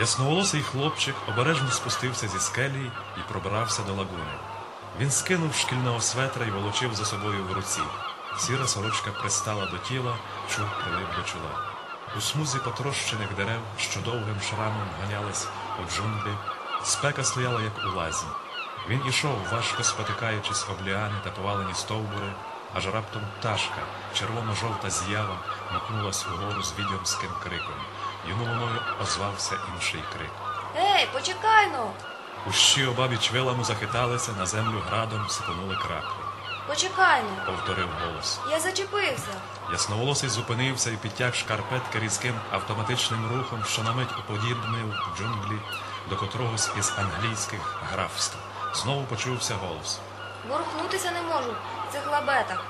Ясноволосий хлопчик обережно спустився зі скелі і пробирався до лагуни. Він скинув шкільного светра і волочив за собою в руці. Сіра сорочка пристала до тіла, чуб прилип до чола. У смузі потрощених дерев, що довгим шрамом ганялись у джунглі, спека стояла, як у лазі. Він ішов, важко спотикаючись об ліани та повалені стовбури, аж раптом пташка, червоно-жовта з'ява, макнулась угору з відьомським криком. Йому луною озвався інший крик. Ей, почекай ну! Кущі обабіч вилами захиталися, на землю градом сипонули краплі. Почекай ну! Повторив голос. Я зачепився. Ясноволосий зупинився і підтяг шкарпетки різким автоматичним рухом, що на мить уподібнив джунглі до котрогось із англійських графств. Знову почувся голос. Ворухнутися не можу в цих лабетах.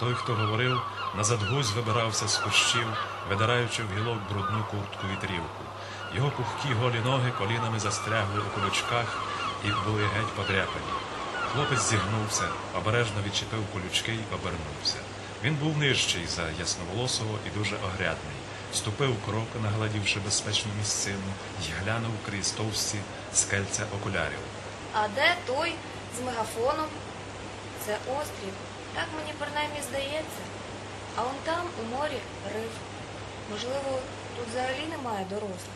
Той, хто говорив, назад гусь вибирався з кущів, видираючи в гілок брудну куртку вітрівку. Його пухкі голі ноги колінами застрягли у колючках і були геть подряпані. Хлопець зігнувся, обережно відчепив колючки й обернувся. Він був нижчий за ясноволосого і дуже огрядний. Ступив крок, нагладівши безпечну місцину, й глянув крізь товсті скельця окулярів. А де той з мегафоном? Це острів. Так мені принаймні здається. А он там, у морі, риф. Можливо, тут взагалі немає дорослих.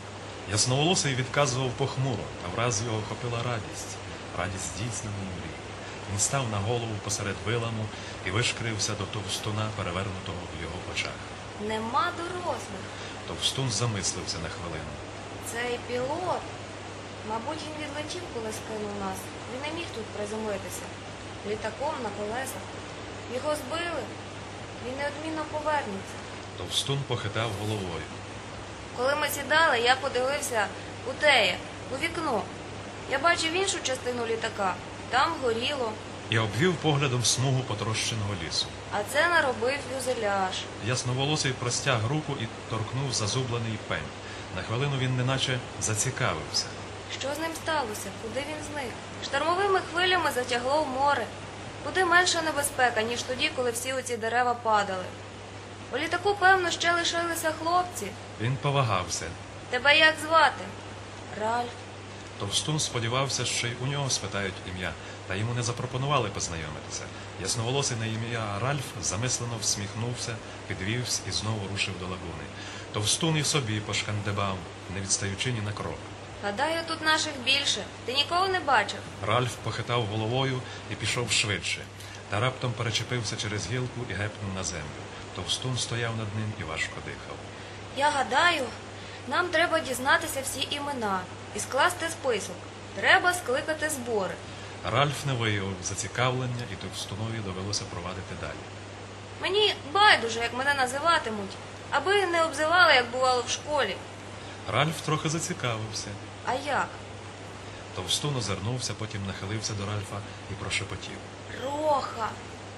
Ясноволосий відказував похмуро, а враз його охопила радість, радість здійсненої мрії. Він став на голову посеред виламу і вишкрився до товстуна, перевернутого в його очах. Нема дорослих. Товстун замислився на хвилину. Цей пілот. Мабуть, він відлетів, коли скинув нас. Він не міг тут приземлитися. Літаком на колесах. Його збили. Він неодмінно повернеться. Товстун похитав головою. Коли ми сідали, я подивився у теє, у вікно. Я бачив іншу частину літака. Там горіло, І обвів поглядом смугу потрощеного лісу. а це наробив фюзеляж. Ясноволосий простяг руку і торкнув зазублений пень. На хвилину він неначе зацікавився. Що з ним сталося? Куди він зник? Штормовими хвилями затягло в море. Куди менша небезпека, ніж тоді, коли всі оці дерева падали. У літаку, певно, ще лишилися хлопці. Він повагався. Тебе як звати? Ральф. Товстун сподівався, що й у нього спитають ім'я, та йому не запропонували познайомитися. Ясноволосий на ім'я Ральф замислено всміхнувся, підвівся і знову рушив до лагуни. Товстун і собі пошкандибав, не відстаючи ні на крок. Гадаю, тут наших більше. Ти ніколи не бачив? Ральф похитав головою і пішов швидше, та раптом перечепився через гілку і гепнув на землю. Товстун стояв над ним і важко дихав. Я гадаю, нам треба дізнатися всі імена і скласти список. Треба скликати збори. Ральф не виявив зацікавлення, і Товстунові довелося провадити далі. Мені байдуже, як мене називатимуть, аби не обзивали, як бувало в школі. Ральф трохи зацікавився. А як? Товстун озирнувся, потім нахилився до Ральфа і прошепотів. Роха.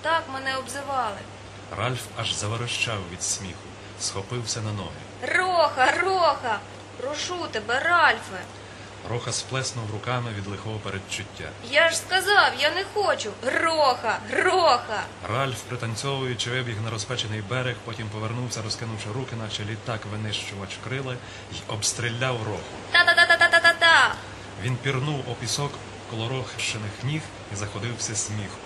Так мене обзивали. Ральф аж заверещав від сміху, схопився на ноги. Роха, роха. Прошу тебе, Ральфе. Роха сплеснув руками від лихого передчуття. Я ж сказав, я не хочу. Роха, роха. Ральф, пританцьовуючи, вибіг на розпечений берег, потім повернувся, розкинувши руки, наче літак винищувач крила, й обстріляв роху. Та-та-та-та-та-та-та. Він пірнув у пісок коло рохищених ніг і заходився сміху.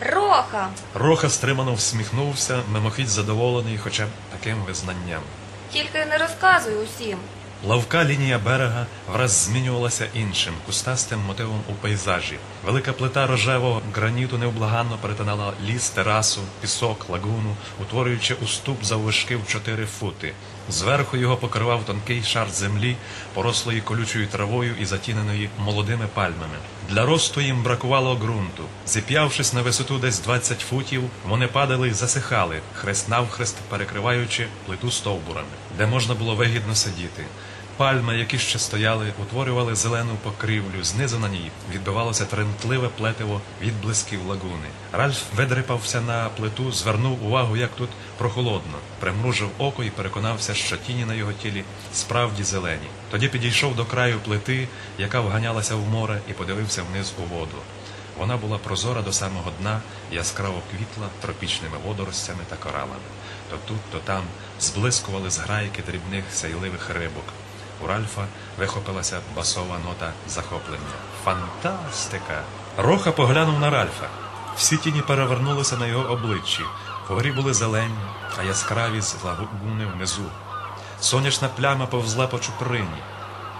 Роха. Роха стримано всміхнувся, мимохідь задоволений хоча б таким визнанням. Тільки не розказуй усім. Лавка лінія берега враз змінювалася іншим, кустастим мотивом у пейзажі. Велика плита рожевого граніту невблаганно перетинала ліс, терасу, пісок, лагуну, утворюючи уступ заввишки в чотири фути. Зверху його покривав тонкий шар землі, порослої колючою травою і затіненої молодими пальмами. Для росту їм бракувало ґрунту. Зіп'явшись на висоту десь 20 футів, вони падали й засихали, хрест навхрест перекриваючи плиту стовбурами, де можна було вигідно сидіти. Пальми, які ще стояли, утворювали зелену покрівлю. Знизу на ній відбивалося тремтливе плетиво відблисків лагуни. Ральф видрипався на плиту, звернув увагу, як тут прохолодно, примружив око і переконався, що тіні на його тілі справді зелені. Тоді підійшов до краю плити, яка вганялася в море, і подивився вниз у воду. Вона була прозора до самого дна, яскраво квітла тропічними водоростями та коралами. То тут, то там зблискували зграйки дрібних сяйливих рибок. У Ральфа вихопилася басова нота захоплення. Фантастика! Роха поглянув на Ральфа. Всі тіні перевернулися на його обличчі. Вгорі були зелені, а яскраві з лагуни внизу. Сонячна пляма повзла по чуприні.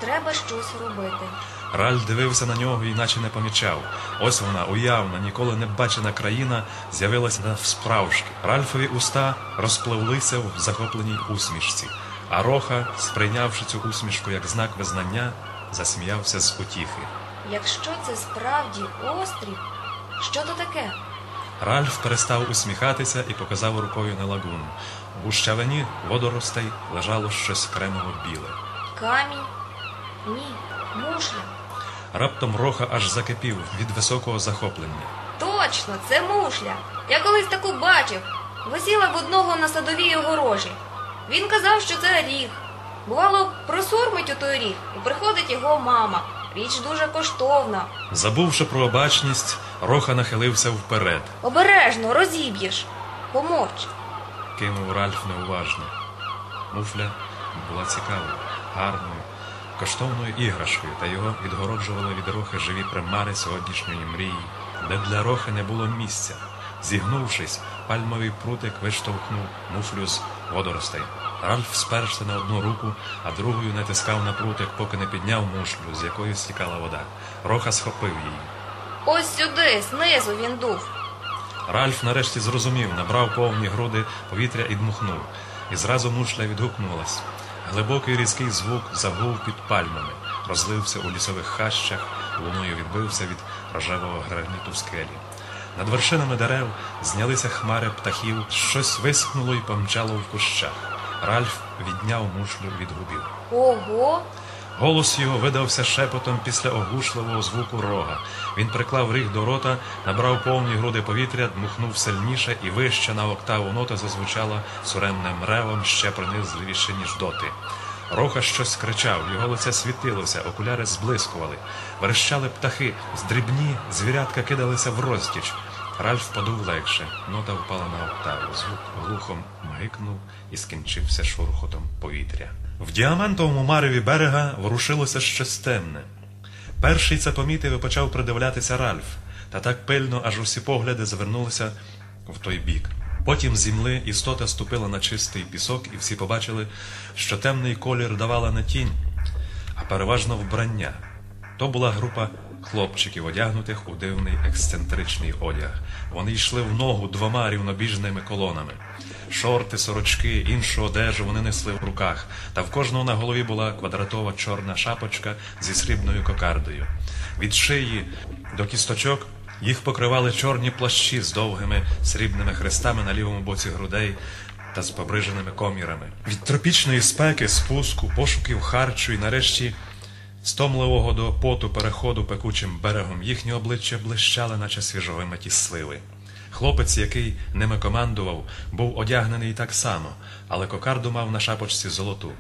Треба щось робити. Ральф дивився на нього і наче не помічав. Ось вона, уявна, ніколи не бачена країна, з'явилася навсправжки. Ральфові уста розпливлися в захопленій усмішці, а Роха, сприйнявши цю усмішку як знак визнання, засміявся з утіхи. Якщо це справді острів, що то таке? Ральф перестав усміхатися і показав рукою на лагуну. У гущавині водоростей лежало щось кремово біле. Камінь? Ні, мушля. Раптом Роха аж закипів від високого захоплення. Точно, це мушля. Я колись таку бачив. Висіла в одного на садовій огорожі. Він казав, що це ріг. Бувало, просурмить у той ріг, і приходить його мама. Річ дуже коштовна. Забувши про обачність, Роха нахилився вперед. Обережно, розіб'єш. Помовч. кинув Ральф неуважно. Муфля була цікавою, гарною, коштовною іграшкою, та його відгороджували від рохи живі примари сьогоднішньої мрії, де для рохи не було місця. Зігнувшись, пальмовий прутик виштовхнув муфлю з водоростей. Ральф сперся на одну руку, а другою натискав на прутик, поки не підняв мушлю, з якої стікала вода. Роха схопив її. Ось сюди, знизу він дув. Ральф нарешті зрозумів, набрав повні груди повітря і дмухнув. І зразу мушля відгукнулась. Глибокий різкий звук загув під пальмами, розлився у лісових хащах, луною відбився від рожевого граніту скелі. Над вершинами дерев знялися хмари птахів, щось вискнуло і помчало в кущах. Ральф відняв мушлю від губів. Ого! Голос його видався шепотом після оглушливого звуку рога. Він приклав ріг до рота, набрав повні груди повітря, дмухнув сильніше і вище на октаву нота зазвучала суремним ревом ще пронизливіше, ніж доти. Роха щось кричав, його лице світилося, окуляри зблискували. Верещали птахи, здрібні звірятка кидалися в розтіч. Ральф подув легше, нота впала на октаву, звук глухом мгикнув і скінчився шурхотом повітря. В діамантовому мареві берега ворушилося щось темне. Перший це помітив і почав придивлятися Ральф, та так пильно, аж усі погляди звернулися в той бік. Потім земли істота ступила на чистий пісок, і всі побачили, що темний колір давала не тінь, а переважно вбрання. То була група хлопчиків, одягнутих у дивний ексцентричний одяг. Вони йшли в ногу двома рівнобіжними колонами. Шорти, сорочки, іншу одежу вони несли в руках, та в кожного на голові була квадратова чорна шапочка зі срібною кокардою. Від шиї до кісточок їх покривали чорні плащі з довгими срібними хрестами на лівому боці грудей та з побриженими комірами. Від тропічної спеки, спуску, пошуків харчу і нарешті стомливого до поту переходу пекучим берегом їхні обличчя блищали, наче свіжовимиті сливи. Хлопець, який ними командував, був одягнений так само, але кокарду мав на шапочці золоту.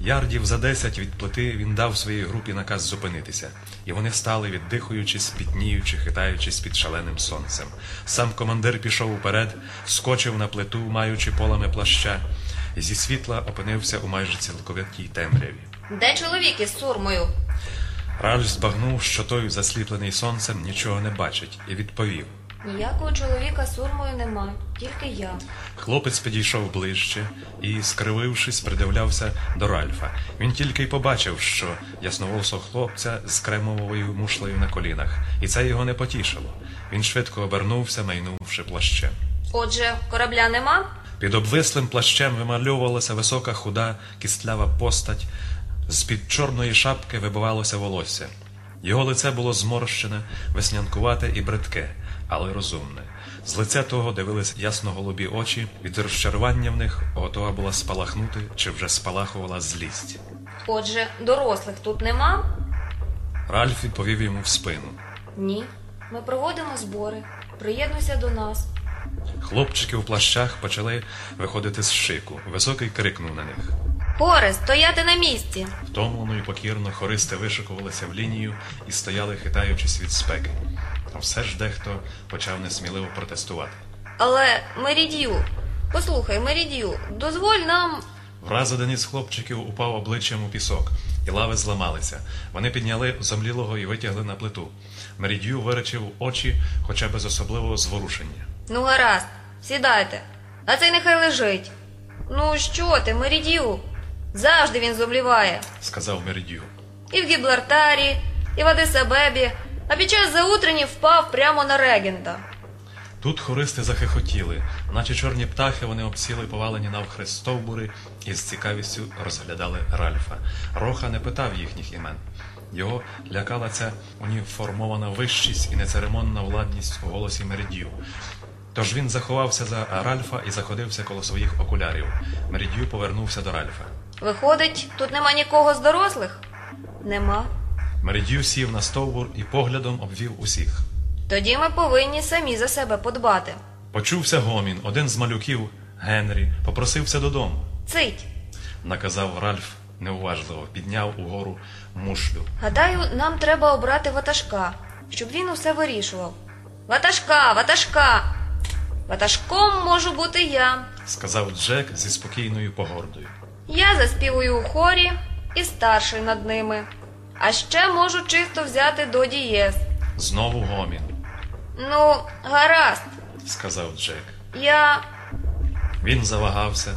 Ярдів за десять від плити він дав своїй групі наказ зупинитися, і вони стали, віддихуючи, спітніючи, хитаючись під шаленим сонцем. Сам командир пішов уперед, скочив на плиту, маючи полами плаща, і зі світла опинився у майже цілковитій темряві. Де чоловік із сурмою? Ральф збагнув, що той, засліплений сонцем, нічого не бачить, і відповів. Ніякого чоловіка сурмою нема, тільки я. Хлопець підійшов ближче і, скривившись, придивлявся до Ральфа. Він тільки й побачив, що ясноволосого хлопця з кремовою мушлею на колінах, і це його не потішило. Він швидко обернувся, майнувши плащем. Отже, корабля нема? Під обвислим плащем вимальовувалася висока худа кістлява постать. З-під чорної шапки вибивалося волосся. Його лице було зморщене, веснянкувате і бридке, але розумне. З лиця того дивились ясно-голубі очі, від розчарування в них готова була спалахнути чи вже спалахувала злість. Отже, дорослих тут нема? Ральф відповів йому в спину. Ні. Ми проводимо збори. Приєднуйся до нас. Хлопчики в плащах почали виходити з шику. Високий крикнув на них. Хоре, стояти на місці. Втомлено і покірно хористи вишикувалися в лінію і стояли, хитаючись від спеки. А все ж дехто почав несміливо протестувати. Але Мерідію, послухай, Мерідію, дозволь нам. Враз один із хлопчиків упав обличчям у пісок, і лави зламалися. Вони підняли зомлілого і витягли на плиту. Мерідью виречив очі, хоча без особливого зворушення. Ну, гаразд, сідайте. А цей нехай лежить. Ну, що ти, Мерідію? Завжди він зомліває. сказав Мерідью. І в Гіблартарі, і в Адисабебі, а під час заутрені впав прямо на регента. Тут хористи захихотіли, наче чорні птахи вони обсіли повалені навхрест стовбури і з цікавістю розглядали Ральфа. Роха не питав їхніх імен. Його лякала ця уніформована вищість і нецеремонна владність у голосі Меридію. Тож він заховався за Ральфа і заходився коло своїх окулярів. Меридію повернувся до Ральфа. Виходить, тут нема нікого з дорослих? Нема. Меридію сів на стовбур і поглядом обвів усіх. Тоді ми повинні самі за себе подбати. Почувся гомін, один з малюків, Генрі, попросився додому. Цить. наказав Ральф неуважливо, підняв угору мушлю. Гадаю, нам треба обрати ватажка, щоб він усе вирішував. Ватажка, ватажка! Ватажком можу бути я. сказав Джек зі спокійною погордою. Я заспівую у хорі і старший над ними. А ще можу чисто взяти до дієз. Знову гомін, Ну, гаразд, сказав Джек. я. Він завагався.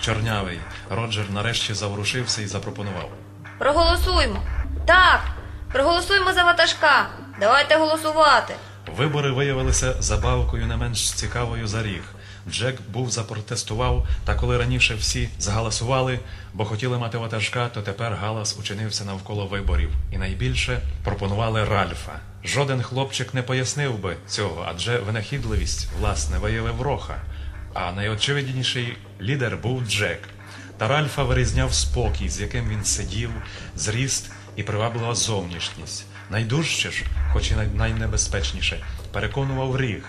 Чорнявий. Роджер нарешті заворушився і запропонував. Проголосуймо. Так, проголосуймо за ватажка. Давайте голосувати. Вибори виявилися забавкою не менш цікавою за ріг. Джек був запротестував, та коли раніше всі загаласували, бо хотіли мати ватажка, то тепер галас учинився навколо виборів, і найбільше пропонували Ральфа. Жоден хлопчик не пояснив би цього, адже винахідливість, власне, виявив Роха. А найочевидніший лідер був Джек. Та Ральфа вирізняв спокій, з яким він сидів, зріст і приваблива зовнішність. Найдужче ж, хоч і най- найнебезпечніше, переконував ріг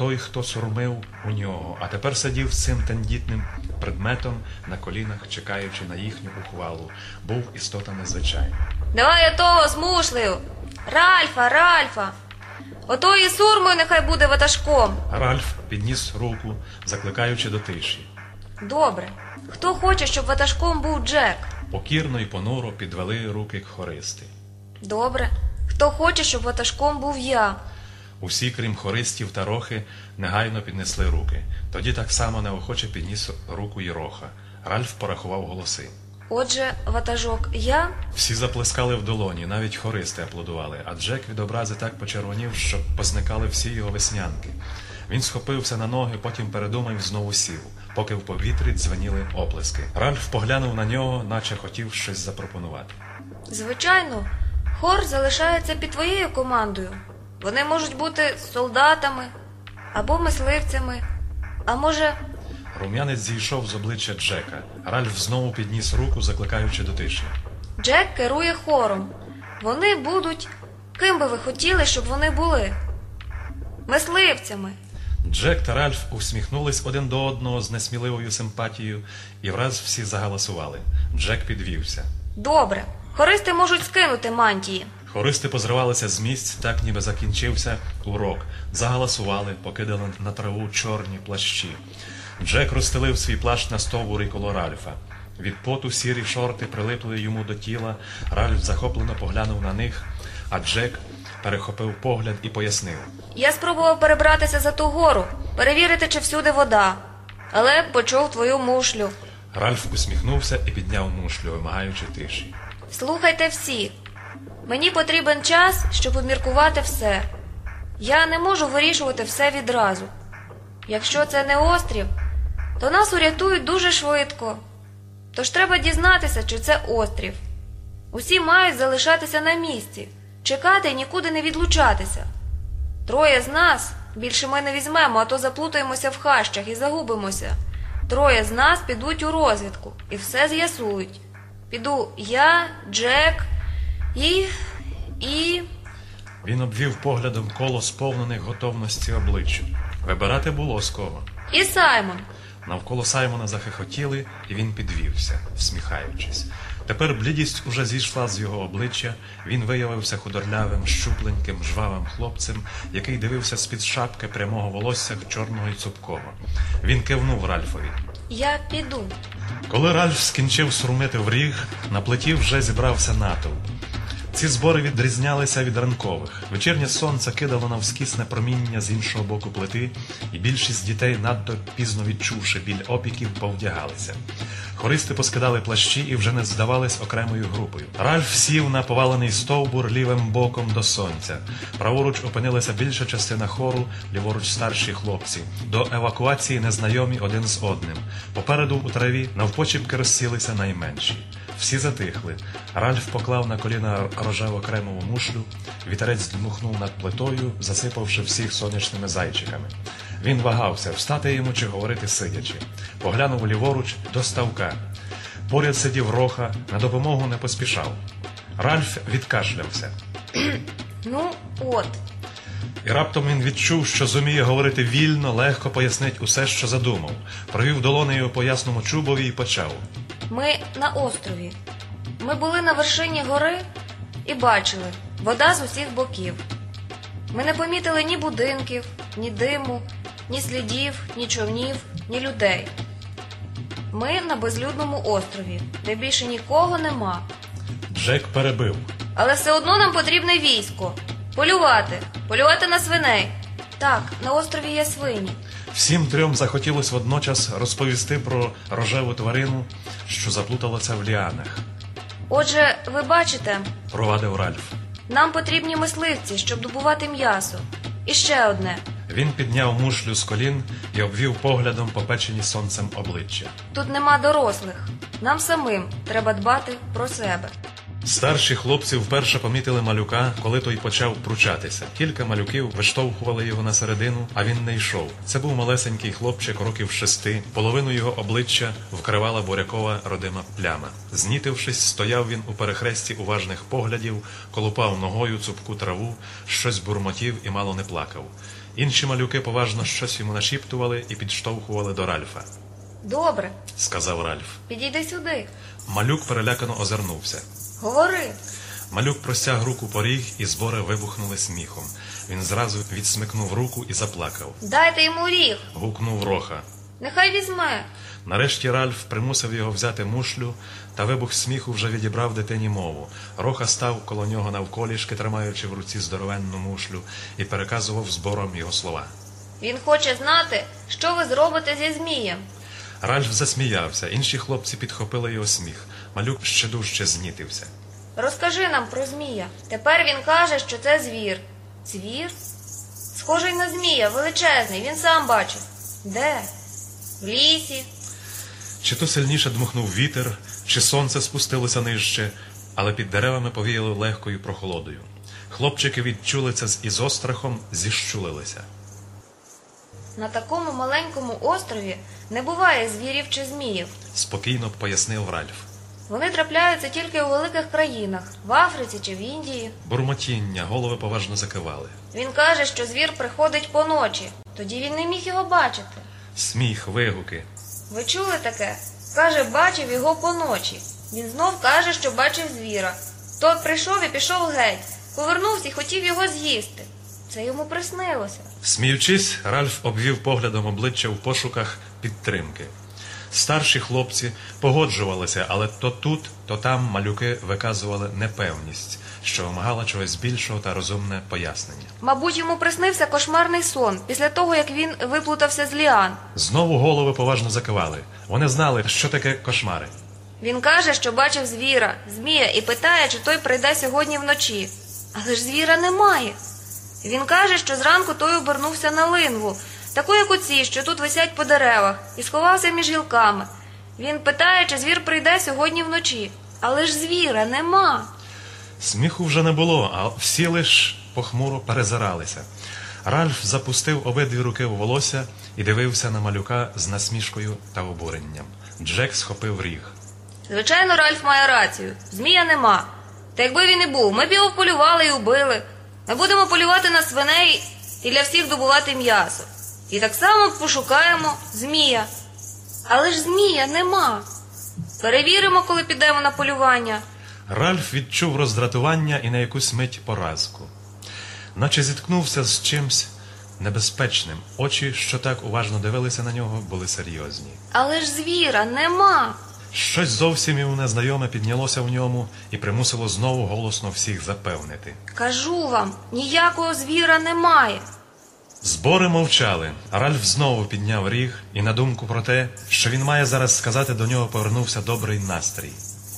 той, хто сурмив у нього, а тепер сидів з цим тендітним предметом на колінах, чекаючи на їхню ухвалу, був істота незвичайна. Давай отого з мушлею. Ральфа, Ральфа. Ото і сурмою нехай буде ватажком. Ральф підніс руку, закликаючи до тиші. Добре. Хто хоче, щоб ватажком був Джек? Покірно і понуро підвели руки хористи. Добре. Хто хоче, щоб ватажком був я? Усі, крім хористів та рохи, негайно піднесли руки. Тоді так само неохоче підніс руку й роха. Ральф порахував голоси. Отже, ватажок я? Всі заплескали в долоні, навіть хористи аплодували, а Джек від образи так почервонів, що позникали всі його веснянки. Він схопився на ноги, потім передумав і знову сів, поки в повітрі дзвеніли оплески. Ральф поглянув на нього, наче хотів щось запропонувати. Звичайно, хор залишається під твоєю командою. Вони можуть бути солдатами або мисливцями, а може, Рум'янець зійшов з обличчя Джека. Ральф знову підніс руку, закликаючи до тиші. Джек керує хором. Вони будуть. Ким би ви хотіли, щоб вони були? Мисливцями. Джек та Ральф усміхнулись один до одного з несміливою симпатією, і враз всі загаласували. Джек підвівся. Добре. Хористи можуть скинути мантії. Хористи позривалися з місць, так ніби закінчився урок. Загаласували, покидали на траву чорні плащі. Джек розстелив свій плащ на стовбури коло Ральфа. Від поту сірі шорти прилипли йому до тіла. Ральф захоплено поглянув на них, а Джек перехопив погляд і пояснив. Я спробував перебратися за ту гору, перевірити, чи всюди вода. Але почув твою мушлю. Ральф усміхнувся і підняв мушлю, вимагаючи тиші. Слухайте всі. Мені потрібен час, щоб обміркувати все. Я не можу вирішувати все відразу. Якщо це не острів, то нас урятують дуже швидко. Тож треба дізнатися, чи це острів. Усі мають залишатися на місці, чекати і нікуди не відлучатися. Троє з нас більше ми не візьмемо, а то заплутаємося в хащах і загубимося. Троє з нас підуть у розвідку і все з'ясують. Піду я, Джек і. і. Він обвів поглядом коло сповнених готовності обличчя. Вибирати було з кого. і Саймон. Навколо Саймона захихотіли, і він підвівся, всміхаючись. Тепер блідість уже зійшла з його обличчя. Він виявився худорлявим, щупленьким, жвавим хлопцем, який дивився з-під шапки прямого волосся чорного й цупкого. Він кивнув Ральфові. Я піду. Коли Ральф скінчив срумити в ріг, на плиті вже зібрався натовп. Ці збори відрізнялися від ранкових. Вечірнє сонце кидало навскісне проміння з іншого боку плити, і більшість дітей, надто пізно відчувши біль опіків, повдягалися. Хористи поскидали плащі і вже не здавались окремою групою. Ральф сів на повалений стовбур лівим боком до сонця. Праворуч опинилася більша частина хору, ліворуч старші хлопці. До евакуації незнайомі один з одним. Попереду у траві навпочіпки розсілися найменші. Всі затихли. Ральф поклав на коліна рожево кремову мушлю, вітерець дмухнув над плитою, засипавши всіх сонячними зайчиками. Він вагався, встати йому чи говорити сидячи. Поглянув ліворуч до ставка. Поряд сидів роха, на допомогу не поспішав. Ральф відкашлявся. Ну, от. І раптом він відчув, що зуміє говорити вільно, легко пояснить усе, що задумав. Провів долонею по ясному чубові і почав. Ми на острові. Ми були на вершині гори і бачили вода з усіх боків. Ми не помітили ні будинків, ні диму, ні слідів, ні човнів, ні людей. Ми на безлюдному острові, де більше нікого нема. Джек перебив. Але все одно нам потрібне військо. Полювати, полювати на свиней. Так, на острові є свині. Всім трьом захотілося водночас розповісти про рожеву тварину, що заплуталася в ліанах, Отже, ви бачите, провадив Ральф. нам потрібні мисливці, щоб добувати м'ясо. І ще одне. Він підняв мушлю з колін і обвів поглядом попечені сонцем обличчя. Тут нема дорослих. Нам самим треба дбати про себе. Старші хлопці вперше помітили малюка, коли той почав пручатися. Кілька малюків виштовхували його на середину, а він не йшов. Це був малесенький хлопчик років шести. Половину його обличчя вкривала бурякова родима пляма. Знітившись, стояв він у перехресті уважних поглядів, колупав ногою цупку траву, щось бурмотів і мало не плакав. Інші малюки поважно щось йому нашіптували і підштовхували до Ральфа. Добре, Сказав Ральф. підійди сюди. Малюк перелякано озирнувся. Говори. Малюк простяг руку поріг, і збори вибухнули сміхом. Він зразу відсмикнув руку і заплакав. Дайте йому ріг. Гукнув роха. Нехай візьме. Нарешті Ральф примусив його взяти мушлю, та вибух сміху вже відібрав дитині мову. Роха став коло нього навколішки, тримаючи в руці здоровенну мушлю, і переказував збором його слова. Він хоче знати, що ви зробите зі змієм. Ральф засміявся, інші хлопці підхопили його сміх. Малюк ще дужче знітився. Розкажи нам про змія. Тепер він каже, що це звір. Звір? Схожий на змія, величезний, він сам бачив. Де? В лісі. Чи то сильніше дмухнув вітер, чи сонце спустилося нижче, але під деревами повіяло легкою прохолодою. Хлопчики відчули це з із острахом, зіщулилися. На такому маленькому острові не буває звірів чи зміїв. Спокійно пояснив Ральф. Вони трапляються тільки у великих країнах в Африці чи в Індії. Бурмотіння, голови поважно закивали. Він каже, що звір приходить поночі. Тоді він не міг його бачити. Сміх, вигуки. Ви чули таке? Каже, бачив його поночі. Він знов каже, що бачив звіра. Той прийшов і пішов геть. Повернувся і хотів його з'їсти. Це йому приснилося. Сміючись, Ральф обвів поглядом обличчя в пошуках підтримки. Старші хлопці погоджувалися, але то тут, то там малюки виказували непевність, що вимагала чогось більшого та розумне пояснення. Мабуть, йому приснився кошмарний сон після того, як він виплутався з ліан. Знову голови поважно закивали. Вони знали, що таке кошмари. Він каже, що бачив звіра, змія, і питає, чи той прийде сьогодні вночі. Але ж звіра немає. Він каже, що зранку той обернувся на лингу, таку, як оці, що тут висять по деревах, і сховався між гілками. Він питає, чи звір прийде сьогодні вночі. Але ж звіра нема. Сміху вже не було, а всі лиш похмуро перезиралися. Ральф запустив обидві руки в волосся і дивився на малюка з насмішкою та обуренням. Джек схопив ріг. Звичайно, Ральф має рацію. Змія нема. Та якби він і був, ми б його полювали і убили. Ми будемо полювати на свиней і для всіх добувати м'ясо. І так само пошукаємо змія. Але ж змія нема. Перевіримо, коли підемо на полювання. Ральф відчув роздратування і на якусь мить поразку. Наче зіткнувся з чимсь небезпечним. Очі, що так уважно дивилися на нього, були серйозні. Але ж звіра нема. Щось зовсім йому незнайоме піднялося в ньому і примусило знову голосно всіх запевнити. Кажу вам, ніякого звіра немає. Збори мовчали, Ральф знову підняв ріг, і на думку про те, що він має зараз сказати, до нього повернувся добрий настрій.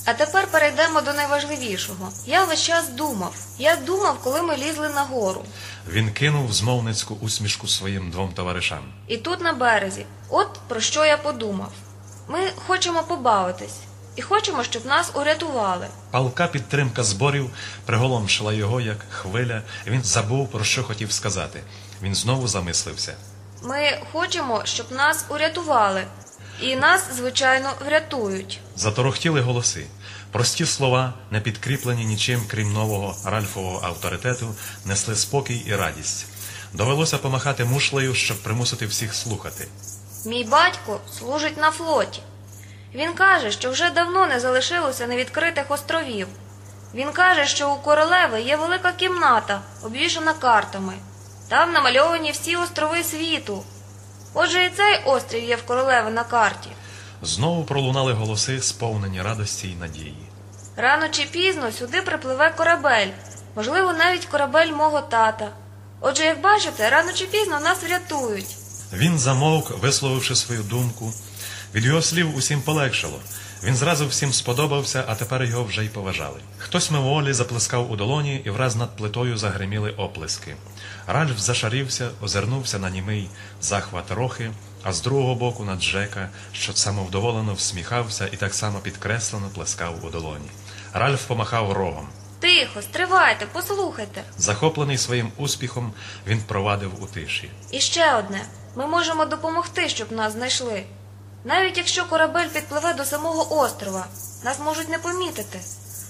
А тепер перейдемо до найважливішого. Я весь час думав. Я думав, коли ми лізли на гору. Він кинув змовницьку усмішку своїм двом товаришам. І тут на березі. От про що я подумав. Ми хочемо побавитись. І хочемо, щоб нас урятували. Палка підтримка зборів приголомшила його, як хвиля, він забув, про що хотів сказати. Він знову замислився. Ми хочемо, щоб нас урятували. І нас, звичайно, врятують. Заторохтіли голоси. Прості слова, не підкріплені нічим, крім нового Ральфового авторитету, несли спокій і радість. Довелося помахати мушлею, щоб примусити всіх слухати. Мій батько служить на флоті. Він каже, що вже давно не залишилося невідкритих островів. Він каже, що у королеви є велика кімната, обвішана картами. Там намальовані всі острови світу. Отже, і цей острів є в королеви на карті. Знову пролунали голоси, сповнені радості й надії. Рано чи пізно сюди припливе корабель, можливо, навіть корабель мого тата. Отже, як бачите, рано чи пізно нас врятують. Він замовк, висловивши свою думку. Від його слів усім полегшало. Він зразу всім сподобався, а тепер його вже й поважали. Хтось мимоволі заплескав у долоні, і враз над плитою загриміли оплески. Ральф зашарівся, озирнувся на німий захват рохи, а з другого боку на Джека, що самовдоволено всміхався і так само підкреслено плескав у долоні. Ральф помахав рогом. Тихо, стривайте, послухайте. Захоплений своїм успіхом, він провадив у тиші. І ще одне: ми можемо допомогти, щоб нас знайшли. Навіть якщо корабель підпливе до самого острова, нас можуть не помітити.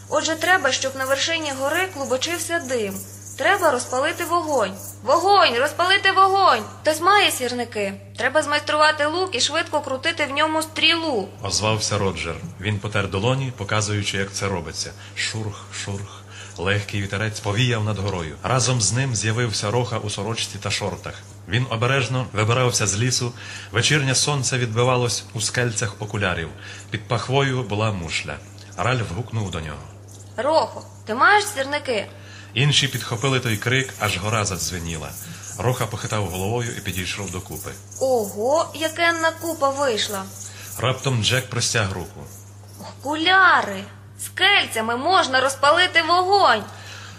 Отже, треба, щоб на вершині гори клубочився дим. Треба розпалити вогонь. Вогонь! Розпалити вогонь! Хтось має сірники. Треба змайструвати лук і швидко крутити в ньому стрілу. Озвався Роджер. Він потер долоні, показуючи, як це робиться. Шурх, шурх. Легкий вітерець повіяв над горою. Разом з ним з'явився роха у сорочці та шортах. Він обережно вибирався з лісу. Вечірнє сонце відбивалось у скельцях окулярів. Під пахвою була мушля. Ральф гукнув до нього. Рохо, ти маєш сірники? Інші підхопили той крик, аж гора задзвеніла. Роха похитав головою і підійшов до купи. Ого, якенна купа вийшла. Раптом Джек простяг руку. Окуляри! З кельцями можна розпалити вогонь.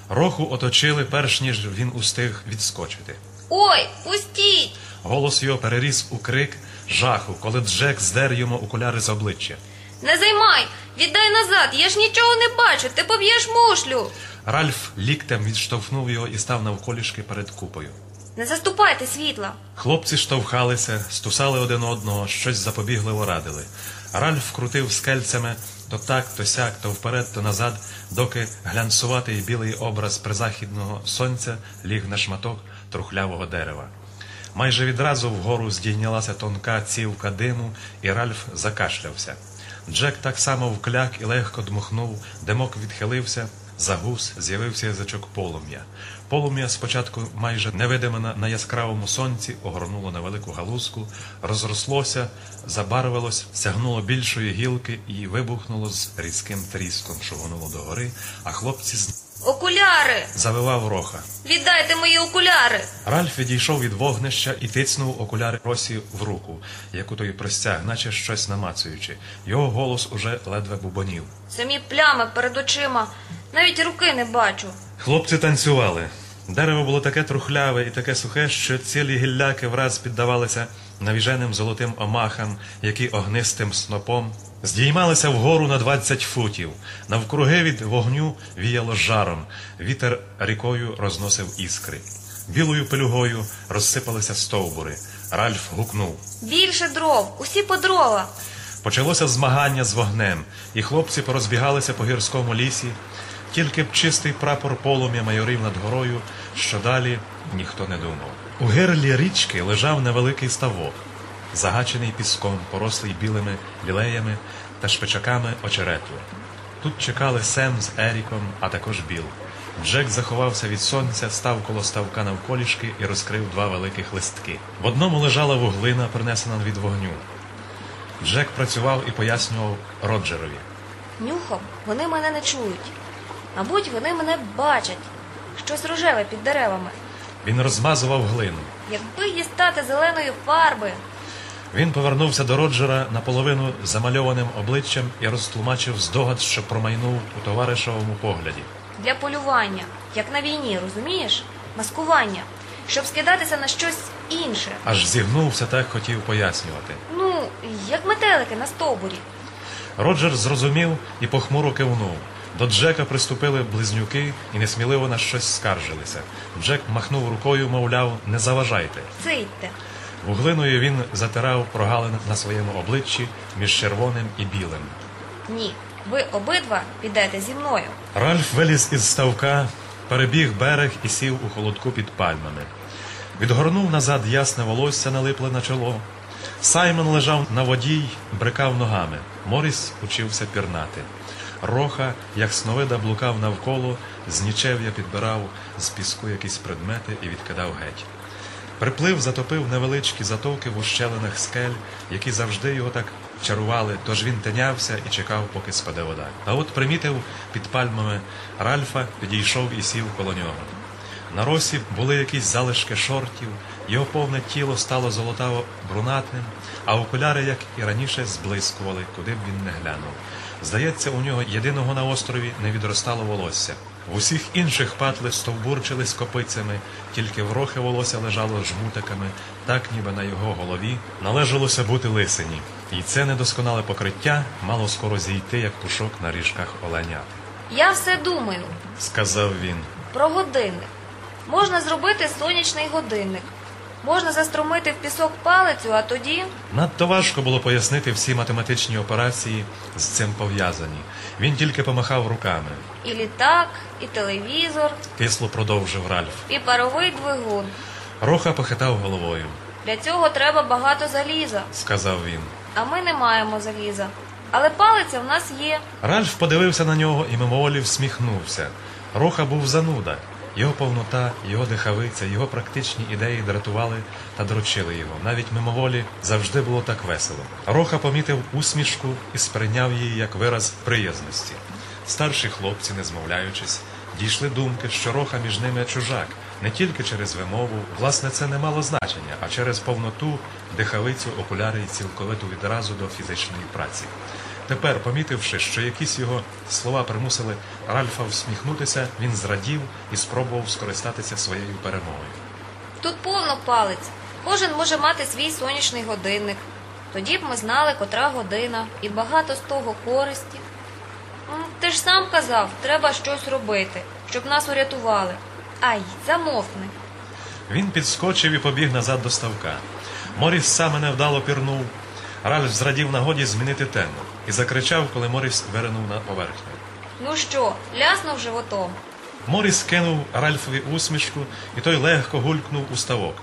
Роху оточили, перш ніж він устиг відскочити. Ой, пустіть! Голос його переріс у крик жаху, коли Джек здер йому окуляри з обличчя. Не займай! Віддай назад! Я ж нічого не бачу, ти поб'єш мушлю. Ральф ліктем відштовхнув його і став навколішки перед купою. Не заступайте світла. Хлопці штовхалися, стусали один одного, щось запобігливо радили. Ральф крутив скельцями то так, то сяк, то вперед, то назад, доки глянцуватий білий образ призахідного сонця ліг на шматок трухлявого дерева. Майже відразу вгору здійнялася тонка цівка диму, і Ральф закашлявся. Джек так само вкляк і легко дмухнув, димок відхилився, загус, з'явився язичок полум'я. Полум'я спочатку майже невидиме на, яскравому сонці огорнуло на велику галузку, розрослося, забарвилось, сягнуло більшої гілки і вибухнуло з різким тріском, що гонуло догори, а хлопці з... Окуляри! завивав роха. Віддайте мої окуляри! Ральф відійшов від вогнища і тицнув окуляри Росі в руку, яку той простяг, наче щось намацуючи. Його голос уже ледве бубонів. Самі плями перед очима. Навіть руки не бачу. Хлопці танцювали. Дерево було таке трухляве і таке сухе, що цілі гілляки враз піддавалися навіженим золотим омахам, які огнистим снопом здіймалися вгору на двадцять футів. Навкруги від вогню віяло жаром, вітер рікою розносив іскри. Білою пелюгою розсипалися стовбури. Ральф гукнув. Більше дров, усі по дрова. Почалося змагання з вогнем, і хлопці порозбігалися по гірському лісі. Тільки б чистий прапор полум'я майорів над горою, що далі ніхто не думав. У гирлі річки лежав невеликий ставок, загачений піском, порослий білими лілеями та шпичаками очерету. Тут чекали Сем з Еріком, а також Біл. Джек заховався від сонця, став коло ставка навколішки і розкрив два великих листки. В одному лежала вуглина, принесена від вогню. Джек працював і пояснював Роджерові. Нюхом вони мене не чують. Мабуть, вони мене бачать. Щось рожеве під деревами. Він розмазував глину. Якби дістати зеленої фарби. Він повернувся до Роджера наполовину замальованим обличчям і розтлумачив здогад, що промайнув у товаришовому погляді. Для полювання, як на війні, розумієш? Маскування, щоб скидатися на щось інше. Аж зігнувся, так хотів пояснювати. Ну, як метелики на стовбурі. Роджер зрозумів і похмуро кивнув. До Джека приступили близнюки і несміливо на щось скаржилися. Джек махнув рукою, мовляв, не заважайте. Цийте. Вуглиною він затирав прогалини на своєму обличчі між червоним і білим. Ні, ви обидва підете зі мною. Ральф виліз із ставка, перебіг берег і сів у холодку під пальмами. Відгорнув назад ясне волосся, налипле на чоло. Саймон лежав на воді й брикав ногами. Моріс учився пірнати. Роха, як сновида, блукав навколо, з нічев'я підбирав з піску якісь предмети і відкидав геть. Приплив затопив невеличкі затоки в ущелинах скель, які завжди його так чарували, тож він тинявся і чекав, поки спаде вода. А от примітив під пальмами Ральфа, підійшов і сів коло нього. На росі були якісь залишки шортів, його повне тіло стало золотаво брунатним, а окуляри, як і раніше, зблискували, куди б він не глянув. Здається, у нього єдиного на острові не відростало волосся. В усіх інших патли стовбурчились копицями, тільки в рохи волосся лежало жмутиками, так ніби на його голові належалося бути лисині. І це недосконале покриття мало скоро зійти, як пушок на ріжках оленят. Я все думаю Сказав він. про годинник. Можна зробити сонячний годинник. Можна заструмити в пісок палицю, а тоді. Надто важко було пояснити всі математичні операції з цим пов'язані. Він тільки помахав руками. І літак, і телевізор, Кисло продовжив Ральф. і паровий двигун. Роха похитав головою. Для цього треба багато заліза, Сказав він. а ми не маємо заліза. Але палиця в нас є. Ральф подивився на нього і мимоволі всміхнувся. Роха був зануда. Його повнота, його дихавиця, його практичні ідеї дратували та дрочили його. Навіть мимоволі завжди було так весело. Роха помітив усмішку і сприйняв її як вираз приязності. Старші хлопці, не змовляючись, дійшли думки, що роха між ними чужак, не тільки через вимову, власне, це не мало значення, а через повноту, дихавицю, окуляри і цілковиту відразу до фізичної праці. Тепер, помітивши, що якісь його слова примусили Ральфа всміхнутися, він зрадів і спробував скористатися своєю перемогою. Тут повно палиць. Кожен може мати свій сонячний годинник. Тоді б ми знали, котра година, і багато з того користі. Ти ж сам казав, треба щось робити, щоб нас урятували. Ай, замовкни. Він підскочив і побіг назад до ставка. Моріс саме невдало пірнув. Ральф зрадів нагоді змінити тему і закричав, коли Моріс виринув на поверхню. Ну що, ляснув животом? Моріс кинув Ральфові усмішку, і той легко гулькнув у ставок.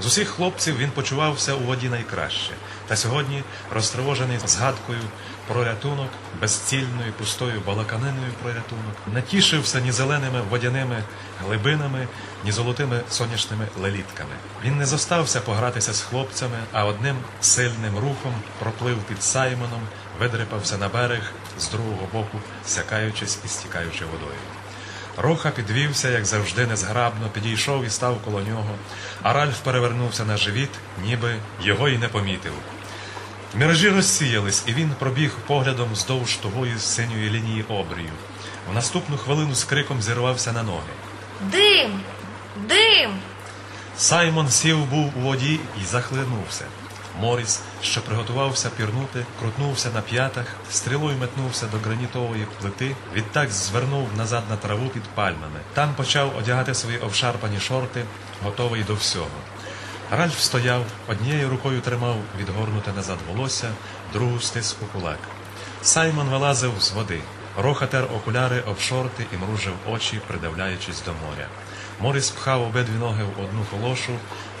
З усіх хлопців він почувався у воді найкраще. Та сьогодні, розтривожений згадкою про рятунок, безцільною пустою балаканиною про рятунок, не тішився ні зеленими водяними глибинами, ні золотими сонячними лелітками. Він не зостався погратися з хлопцями, а одним сильним рухом проплив під Саймоном, видрипався на берег з другого боку, сякаючись і стікаючи водою. Роха підвівся, як завжди, незграбно, підійшов і став коло нього, а Ральф перевернувся на живіт, ніби його й не помітив. Міражі розсіялись, і він пробіг поглядом вздовж тугої синьої лінії обрію. В наступну хвилину з криком зірвався на ноги. Дим! Дим! Саймон сів був у воді і захлинувся. Моріс, що приготувався пірнути, крутнувся на п'ятах, стрілою метнувся до гранітової плити, відтак звернув назад на траву під пальмами. Там почав одягати свої обшарпані шорти, готовий до всього. Ральф стояв, однією рукою тримав відгорнуте назад волосся, другу стис у кулак. Саймон вилазив з води. Роха тер окуляри об шорти і мружив очі, придивляючись до моря. Моріс пхав обидві ноги в одну холошу,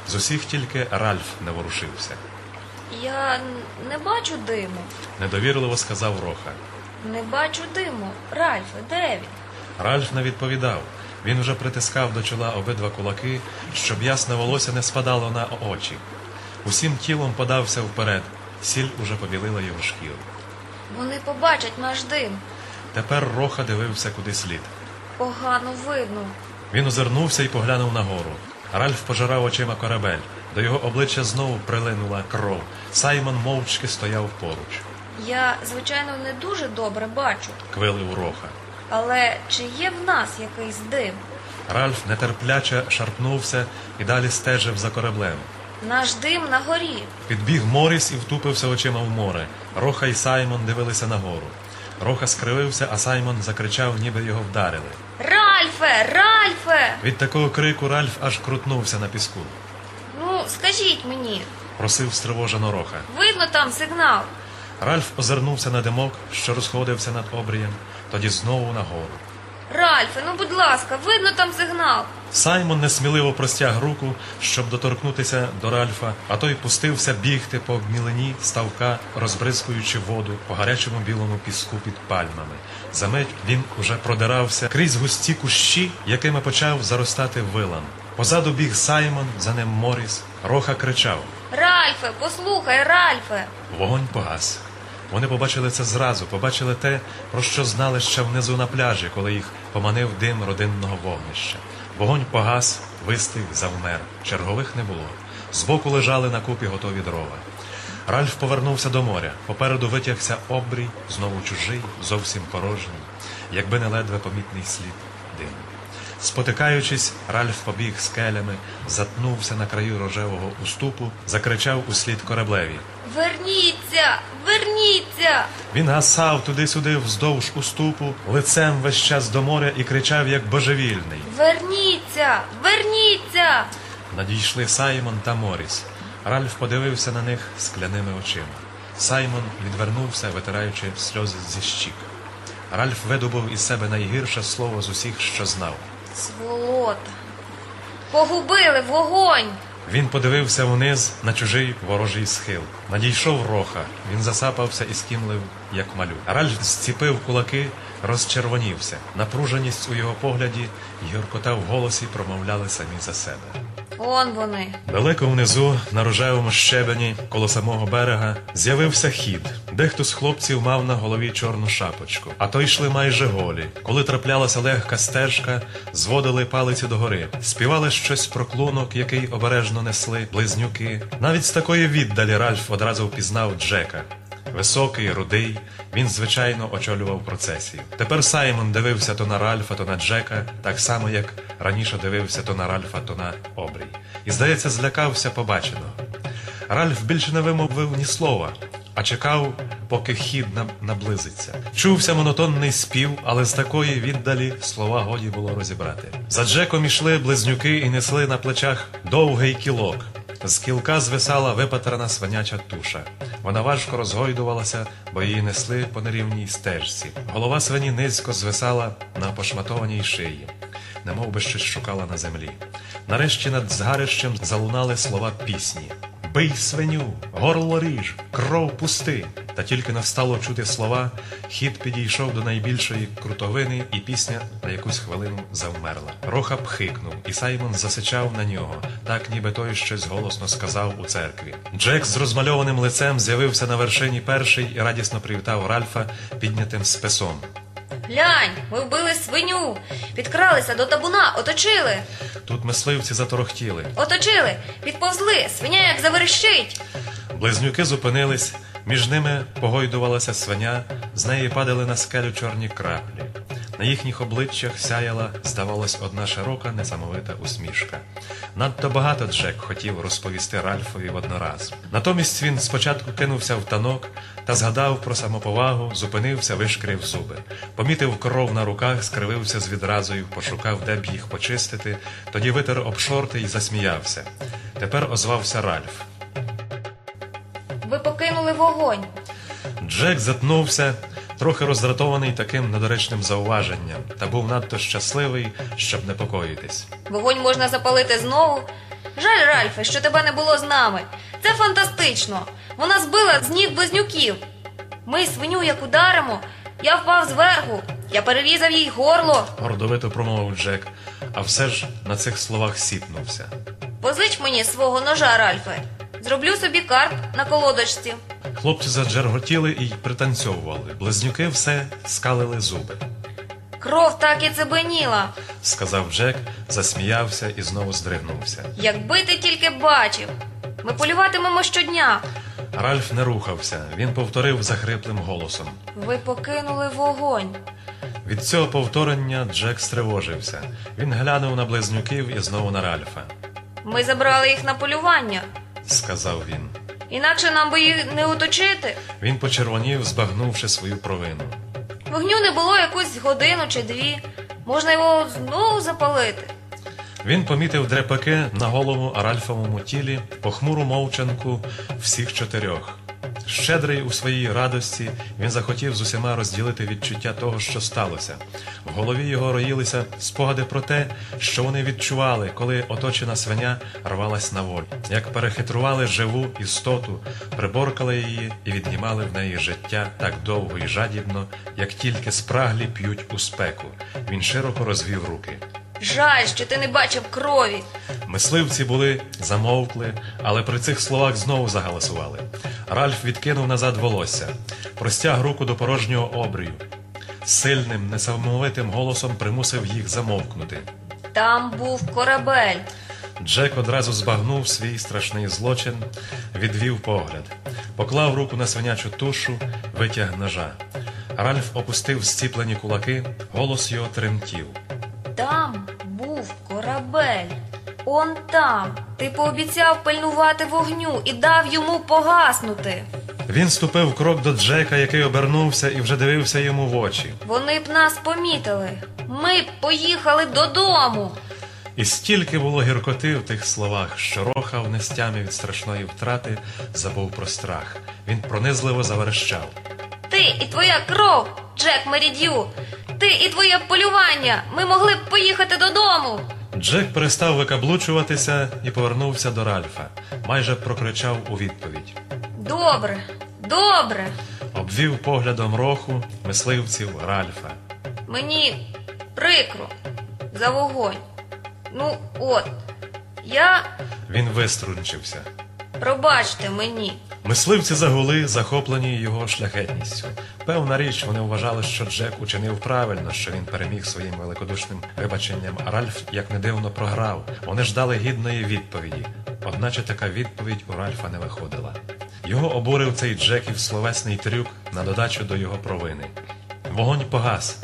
з усіх тільки Ральф не ворушився. Я не бачу диму. Недовірливо сказав Роха. Не бачу диму. Ральфе, де він? Ральф не відповідав. Він вже притискав до чола обидва кулаки, щоб ясне волосся не спадало на очі. Усім тілом подався вперед, Сіль уже побілила його шкіру. Вони побачать наш дим. Тепер Роха дивився куди слід. Погано видно. Він озирнувся і поглянув нагору. Ральф пожирав очима корабель. До його обличчя знову прилинула кров. Саймон мовчки стояв поруч. Я, звичайно, не дуже добре бачу. Квилив Роха. Але чи є в нас якийсь дим? Ральф нетерпляче шарпнувся і далі стежив за кораблем. Наш дим на горі. Підбіг Моріс і втупився очима в море. Роха і Саймон дивилися нагору. Роха скривився, а Саймон закричав, ніби його вдарили. Ральфе! Ральфе! Від такого крику Ральф аж крутнувся на піску. Ну, скажіть мені, Просив стривожено Роха. видно там сигнал? Ральф озирнувся на димок, що розходився над обрієм, тоді знову нагору. Ральфе, ну будь ласка, видно там сигнал. Саймон несміливо простяг руку, щоб доторкнутися до Ральфа, а той пустився бігти по мілені ставка, розбризкуючи воду по гарячому білому піску під пальмами. Замить він уже продирався крізь густі кущі, якими почав заростати вилан. Позаду біг Саймон, за ним Моріс. Роха кричав. Ральфе, послухай, Ральфе. Вогонь погас. Вони побачили це зразу, побачили те, про що знали ще внизу на пляжі, коли їх поманив дим родинного вогнища. Вогонь погас, вистиг, завмер. Чергових не було. Збоку лежали на купі готові дрова. Ральф повернувся до моря. Попереду витягся обрій, знову чужий, зовсім порожній, якби не ледве помітний слід. Спотикаючись, Ральф побіг скелями, затнувся на краю рожевого уступу, закричав услід кораблеві. Верніться! Верніться! Він гасав туди-сюди вздовж уступу, лицем весь час до моря і кричав, як божевільний. Верніться! Верніться! Надійшли Саймон та Моріс. Ральф подивився на них скляними очима. Саймон відвернувся, витираючи сльози зі щік. Ральф видобув із себе найгірше слово з усіх, що знав. Сволота! Погубили вогонь! Він подивився вниз на чужий ворожий схил. Надійшов роха. Він засапався і скімлив, як малюк. Ральф зціпив кулаки, розчервонівся. Напруженість у його погляді і гіркота в голосі промовляли самі за себе. Он вони. Далеко внизу, на рожевому щебені, коло самого берега, з'явився хід. Дехто з хлопців мав на голові чорну шапочку, а то йшли майже голі. Коли траплялася легка стежка, зводили палиці догори, співали щось про клунок, який обережно несли близнюки. Навіть з такої віддалі Ральф одразу впізнав Джека. Високий, рудий, він звичайно очолював процесію. Тепер Саймон дивився то на Ральфа, то на Джека, так само як раніше дивився то на Ральфа, то на Обрій. І, здається, злякався побаченого. Ральф більше не вимовив ні слова, а чекав, поки хід наблизиться. Чувся монотонний спів, але з такої віддалі слова годі було розібрати. За Джеком ішли близнюки і несли на плечах довгий кілок. З кілка звисала випатрана свиняча туша. Вона важко розгойдувалася, бо її несли по нерівній стежці. Голова свині низько звисала на пошматованій шиї, немов би щось шукала на землі. Нарешті над згарищем залунали слова пісні. Бий свиню, горло ріж, кров пусти. Та тільки навстало чути слова, хід підійшов до найбільшої крутовини, і пісня на якусь хвилину завмерла. Роха пхикнув, і Саймон засичав на нього, так ніби той щось голосно сказав у церкві. Джек з розмальованим лицем з'явився на вершині перший і радісно привітав Ральфа піднятим списом. Глянь, ми вбили свиню, підкралися до табуна, оточили, Тут мисливці заторохтіли. оточили, підповзли, свиня як заверещить. Близнюки зупинились, між ними погойдувалася свиня, з неї падали на скелю чорні краплі. На їхніх обличчях сяяла, здавалось, одна широка, несамовита усмішка. Надто багато Джек хотів розповісти Ральфові воднораз. Натомість він спочатку кинувся в танок та згадав про самоповагу, зупинився, вишкрив зуби. Помітив кров на руках, скривився з відразою, пошукав, де б їх почистити, тоді витер об шорти і засміявся. Тепер озвався Ральф. Вогонь. Джек затнувся, трохи роздратований таким недоречним зауваженням, та був надто щасливий, щоб непокоїтись. Вогонь можна запалити знову. Жаль, Ральфе, що тебе не було з нами. Це фантастично. Вона збила з ніг близнюків. Ми свиню як ударимо. Я впав зверху. Я перерізав їй горло. Гордовито промовив Джек, а все ж на цих словах сіпнувся. Позич мені свого ножа, Ральфе. Зроблю собі карп на колодочці. Хлопці заджерготіли і пританцьовували. Близнюки все скалили зуби. Кров так і цебеніла. Сказав Джек, засміявся і знову здригнувся. Якби ти тільки бачив. Ми полюватимемо щодня. Ральф не рухався. Він повторив захриплим голосом. Ви покинули вогонь. Від цього повторення Джек стривожився. Він глянув на близнюків і знову на Ральфа. Ми забрали їх на полювання. Сказав він. Інакше нам би їх не уточити. Він почервонів, збагнувши свою провину. Вогню не було якусь годину чи дві. Можна його знову запалити. Він помітив дрепаки на голому Аральфовому тілі, похмуру мовчанку всіх чотирьох. Щедрий у своїй радості, він захотів з усіма розділити відчуття того, що сталося. В голові його роїлися спогади про те, що вони відчували, коли оточена свиня рвалась на волю, як перехитрували живу істоту, приборкали її і віднімали в неї життя так довго і жадібно, як тільки спраглі п'ють у спеку. Він широко розвів руки. Жаль, що ти не бачив крові. Мисливці були замовкли, але при цих словах знову загаласували. Ральф відкинув назад волосся, простяг руку до порожнього обрію. Сильним, несамовитим голосом примусив їх замовкнути. Там був корабель. Джек одразу збагнув свій страшний злочин, відвів погляд, поклав руку на свинячу тушу, витяг ножа. Ральф опустив зціплені кулаки, голос його тремтів. Там був корабель. Он там. Ти пообіцяв пильнувати вогню і дав йому погаснути. Він ступив крок до Джека, який обернувся і вже дивився йому в очі. Вони б нас помітили. Ми б поїхали додому. І стільки було гіркоти в тих словах, що роха в нестямі від страшної втрати забув про страх. Він пронизливо заверещав. Ти і твоя кров, Джек Мерід'ю. Ти і твоє полювання. Ми могли б поїхати додому. Джек перестав викаблучуватися і повернувся до Ральфа. Майже прокричав у відповідь. Добре, добре. Обвів поглядом роху мисливців Ральфа. Мені прикро за вогонь. Ну, от, я Він виструнчився. Пробачте мені. Мисливці загули, захоплені його шляхетністю. Певна річ, вони вважали, що Джек учинив правильно, що він переміг своїм великодушним вибаченням, а Ральф, як не дивно, програв. Вони ждали гідної відповіді. Одначе така відповідь у Ральфа не виходила. Його обурив цей Джеків словесний трюк на додачу до його провини. Вогонь погас.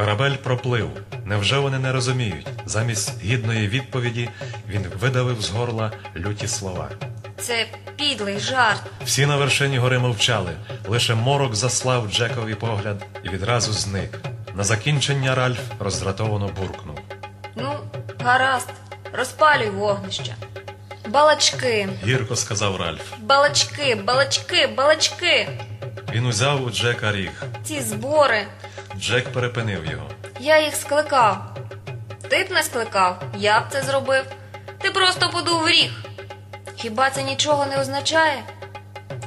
Корабель проплив. Невже вони не розуміють? Замість гідної відповіді він видавив з горла люті слова. Це підлий жарт. Всі на вершині гори мовчали, лише морок заслав Джекові погляд і відразу зник. На закінчення Ральф роздратовано буркнув. Ну, гаразд, розпалюй вогнище. Балачки, Гірко сказав Ральф. балачки, балачки, балачки. Він узяв у Джека ріг. Ці збори. Джек перепинив його. Я їх скликав. Ти б не скликав, я б це зробив. Ти просто подув ріг. Хіба це нічого не означає?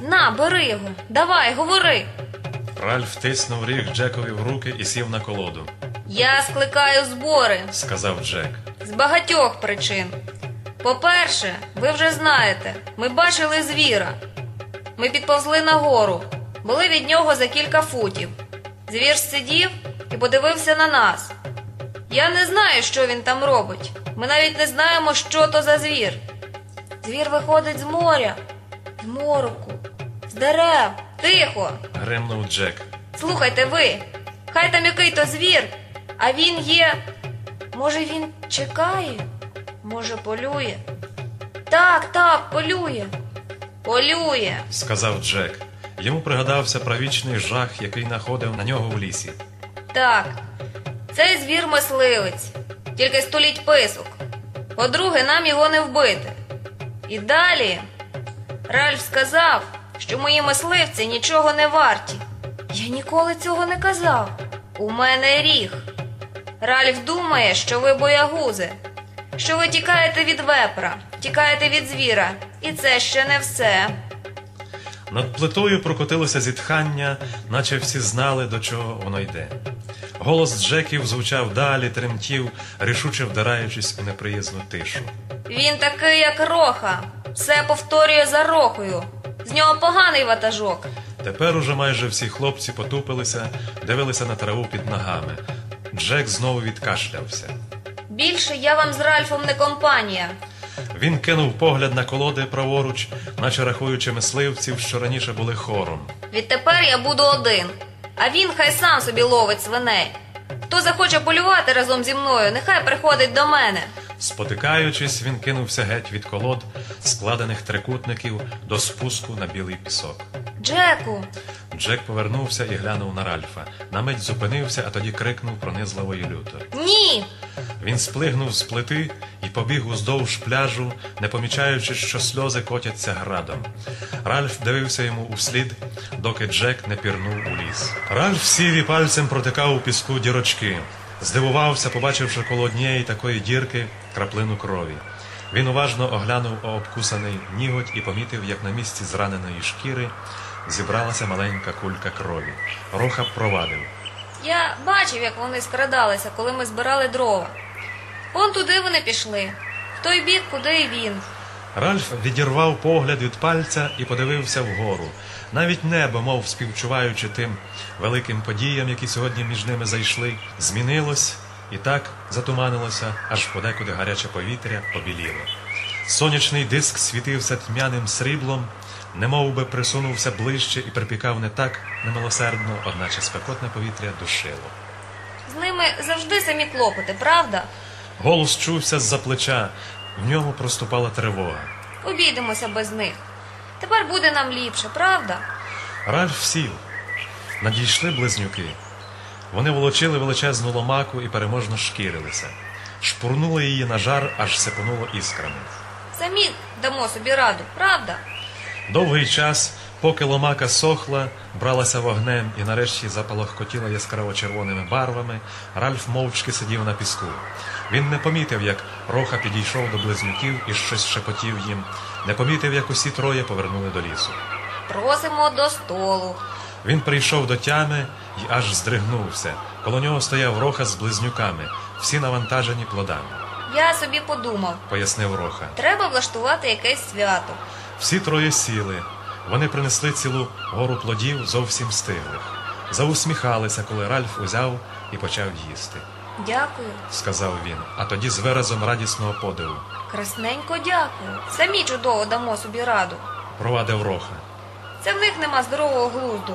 На, бери його, давай, говори. Ральф тиснув ріг Джекові в руки і сів на колоду. Я скликаю збори Сказав Джек. з багатьох причин. По-перше, ви вже знаєте, ми бачили звіра. Ми підповзли нагору, були від нього за кілька футів. Звір сидів і подивився на нас. Я не знаю, що він там робить. Ми навіть не знаємо, що то за звір. Звір виходить з моря, з мороку, з дерев. Тихо. Гримнув Джек. Слухайте ви, хай там який то звір, а він є. Може, він чекає? Може, полює? Так, так, полює. Полює. Сказав Джек. Йому пригадався правічний жах, який находив на нього в лісі. Так, цей звір мисливець, тільки століть писок. По-друге, нам його не вбити. І далі Ральф сказав, що мої мисливці нічого не варті. Я ніколи цього не казав. У мене ріг. Ральф думає, що ви боягузи, що ви тікаєте від вепра, тікаєте від звіра, і це ще не все. Над плитою прокотилося зітхання, наче всі знали, до чого воно йде. Голос Джеків звучав далі, тремтів, рішуче вдираючись у неприязну тишу. Він такий, як роха. Все повторює за рохою. З нього поганий ватажок. Тепер уже майже всі хлопці потупилися, дивилися на траву під ногами. Джек знову відкашлявся. Більше я вам з Ральфом не компанія. Він кинув погляд на колоди праворуч, наче рахуючи мисливців, що раніше були хором. Відтепер я буду один, а він хай сам собі ловить свиней. Хто захоче полювати разом зі мною, нехай приходить до мене. Спотикаючись, він кинувся геть від колод, складених трикутників до спуску на білий пісок. Джеку, Джек повернувся і глянув на Ральфа. На мить зупинився, а тоді крикнув пронизливо й люто. ні! Він сплигнув з плити і побіг уздовж пляжу, не помічаючи, що сльози котяться градом. Ральф дивився йому услід, доки Джек не пірнув у ліс. Ральф сів і пальцем протикав у піску дірочки. Здивувався, побачивши коло однієї такої дірки краплину крові. Він уважно оглянув обкусаний ніготь і помітив, як на місці зраненої шкіри зібралася маленька кулька крові. Роха провадив. Я бачив, як вони скрадалися, коли ми збирали дрова. Он туди вони пішли, в той бік, куди і він. Ральф відірвав погляд від пальця і подивився вгору. Навіть небо, мов співчуваючи тим великим подіям, які сьогодні між ними зайшли, змінилось і так затуманилося, аж подекуди гаряче повітря побіліло. Сонячний диск світився тьмяним сріблом, немов би присунувся ближче і припікав не так немилосердно, одначе спекотне повітря душило. З ними завжди самі клопоти, правда? Голос чувся з-за плеча, в ньому проступала тривога. Обійдемося без них. Тепер буде нам ліпше, правда? Ральф сів. Надійшли близнюки. Вони волочили величезну ломаку і переможно шкірилися. Шпурнули її на жар, аж сипонуло іскрами. Самі дамо собі раду, правда? Довгий час, поки ломака сохла, бралася вогнем і нарешті запалахкотіла яскраво червоними барвами, Ральф мовчки сидів на піску. Він не помітив, як Роха підійшов до близнюків і щось шепотів їм, не помітив, як усі троє повернули до лісу. Просимо до столу. Він прийшов до тями і аж здригнувся. Коло нього стояв Роха з близнюками, всі навантажені плодами, Я собі подумав, пояснив Роха. треба влаштувати якесь свято. Всі троє сіли. Вони принесли цілу гору плодів зовсім стиглих. Заусміхалися, коли Ральф узяв і почав їсти, Дякую. сказав він, а тоді з виразом радісного подиву Красненько дякую. Самі чудово дамо собі раду. провадив Роха. Це в них нема здорового глузду.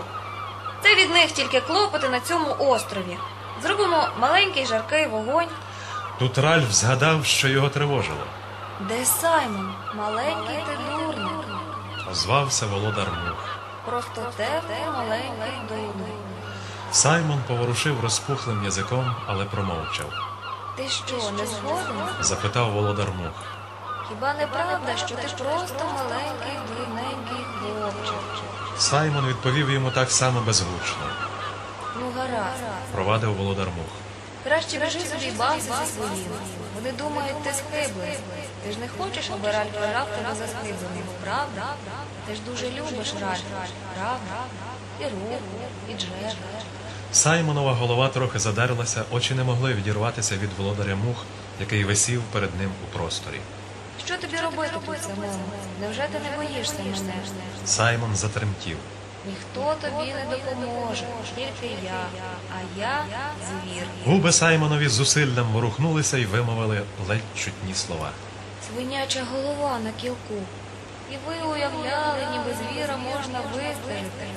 Це від них тільки клопоти на цьому острові. Зробимо маленький жаркий вогонь. Тут Ральф згадав, що його тривожило. Де Саймон? Маленький ти дурник. Озвався володар мух. Просто теплий маленький дурник. Саймон поворушив розпухлим язиком, але промовчав. Ти що, не згоден? Запитав володар мух. Хіба не правда, що ти просто маленький дурненький хлопчик? Саймон відповів йому так само безгучно. Ну гаразд. Провадив володар мух. Краще біжи собі бався зі своїми. Вони думають, ти схиблений. Ти ж не хочеш, аби Ральф вважав тебе за схибленим, правда? Ти ж дуже любиш Ральфа, правда? І Руху, і Джека. Саймонова голова трохи задерлася, очі не могли відірватися від володаря мух, який висів перед ним у просторі. Що тобі робити тут самому? Невже ти не боїшся мене? Саймон затремтів. Ніхто тобі не допоможе, тільки я, а я звір. Губи Саймонові з зусиллям ворухнулися і вимовили ледь чутні слова. Свиняча голова на кілку. І ви уявляли, ніби звіра можна вистрелити,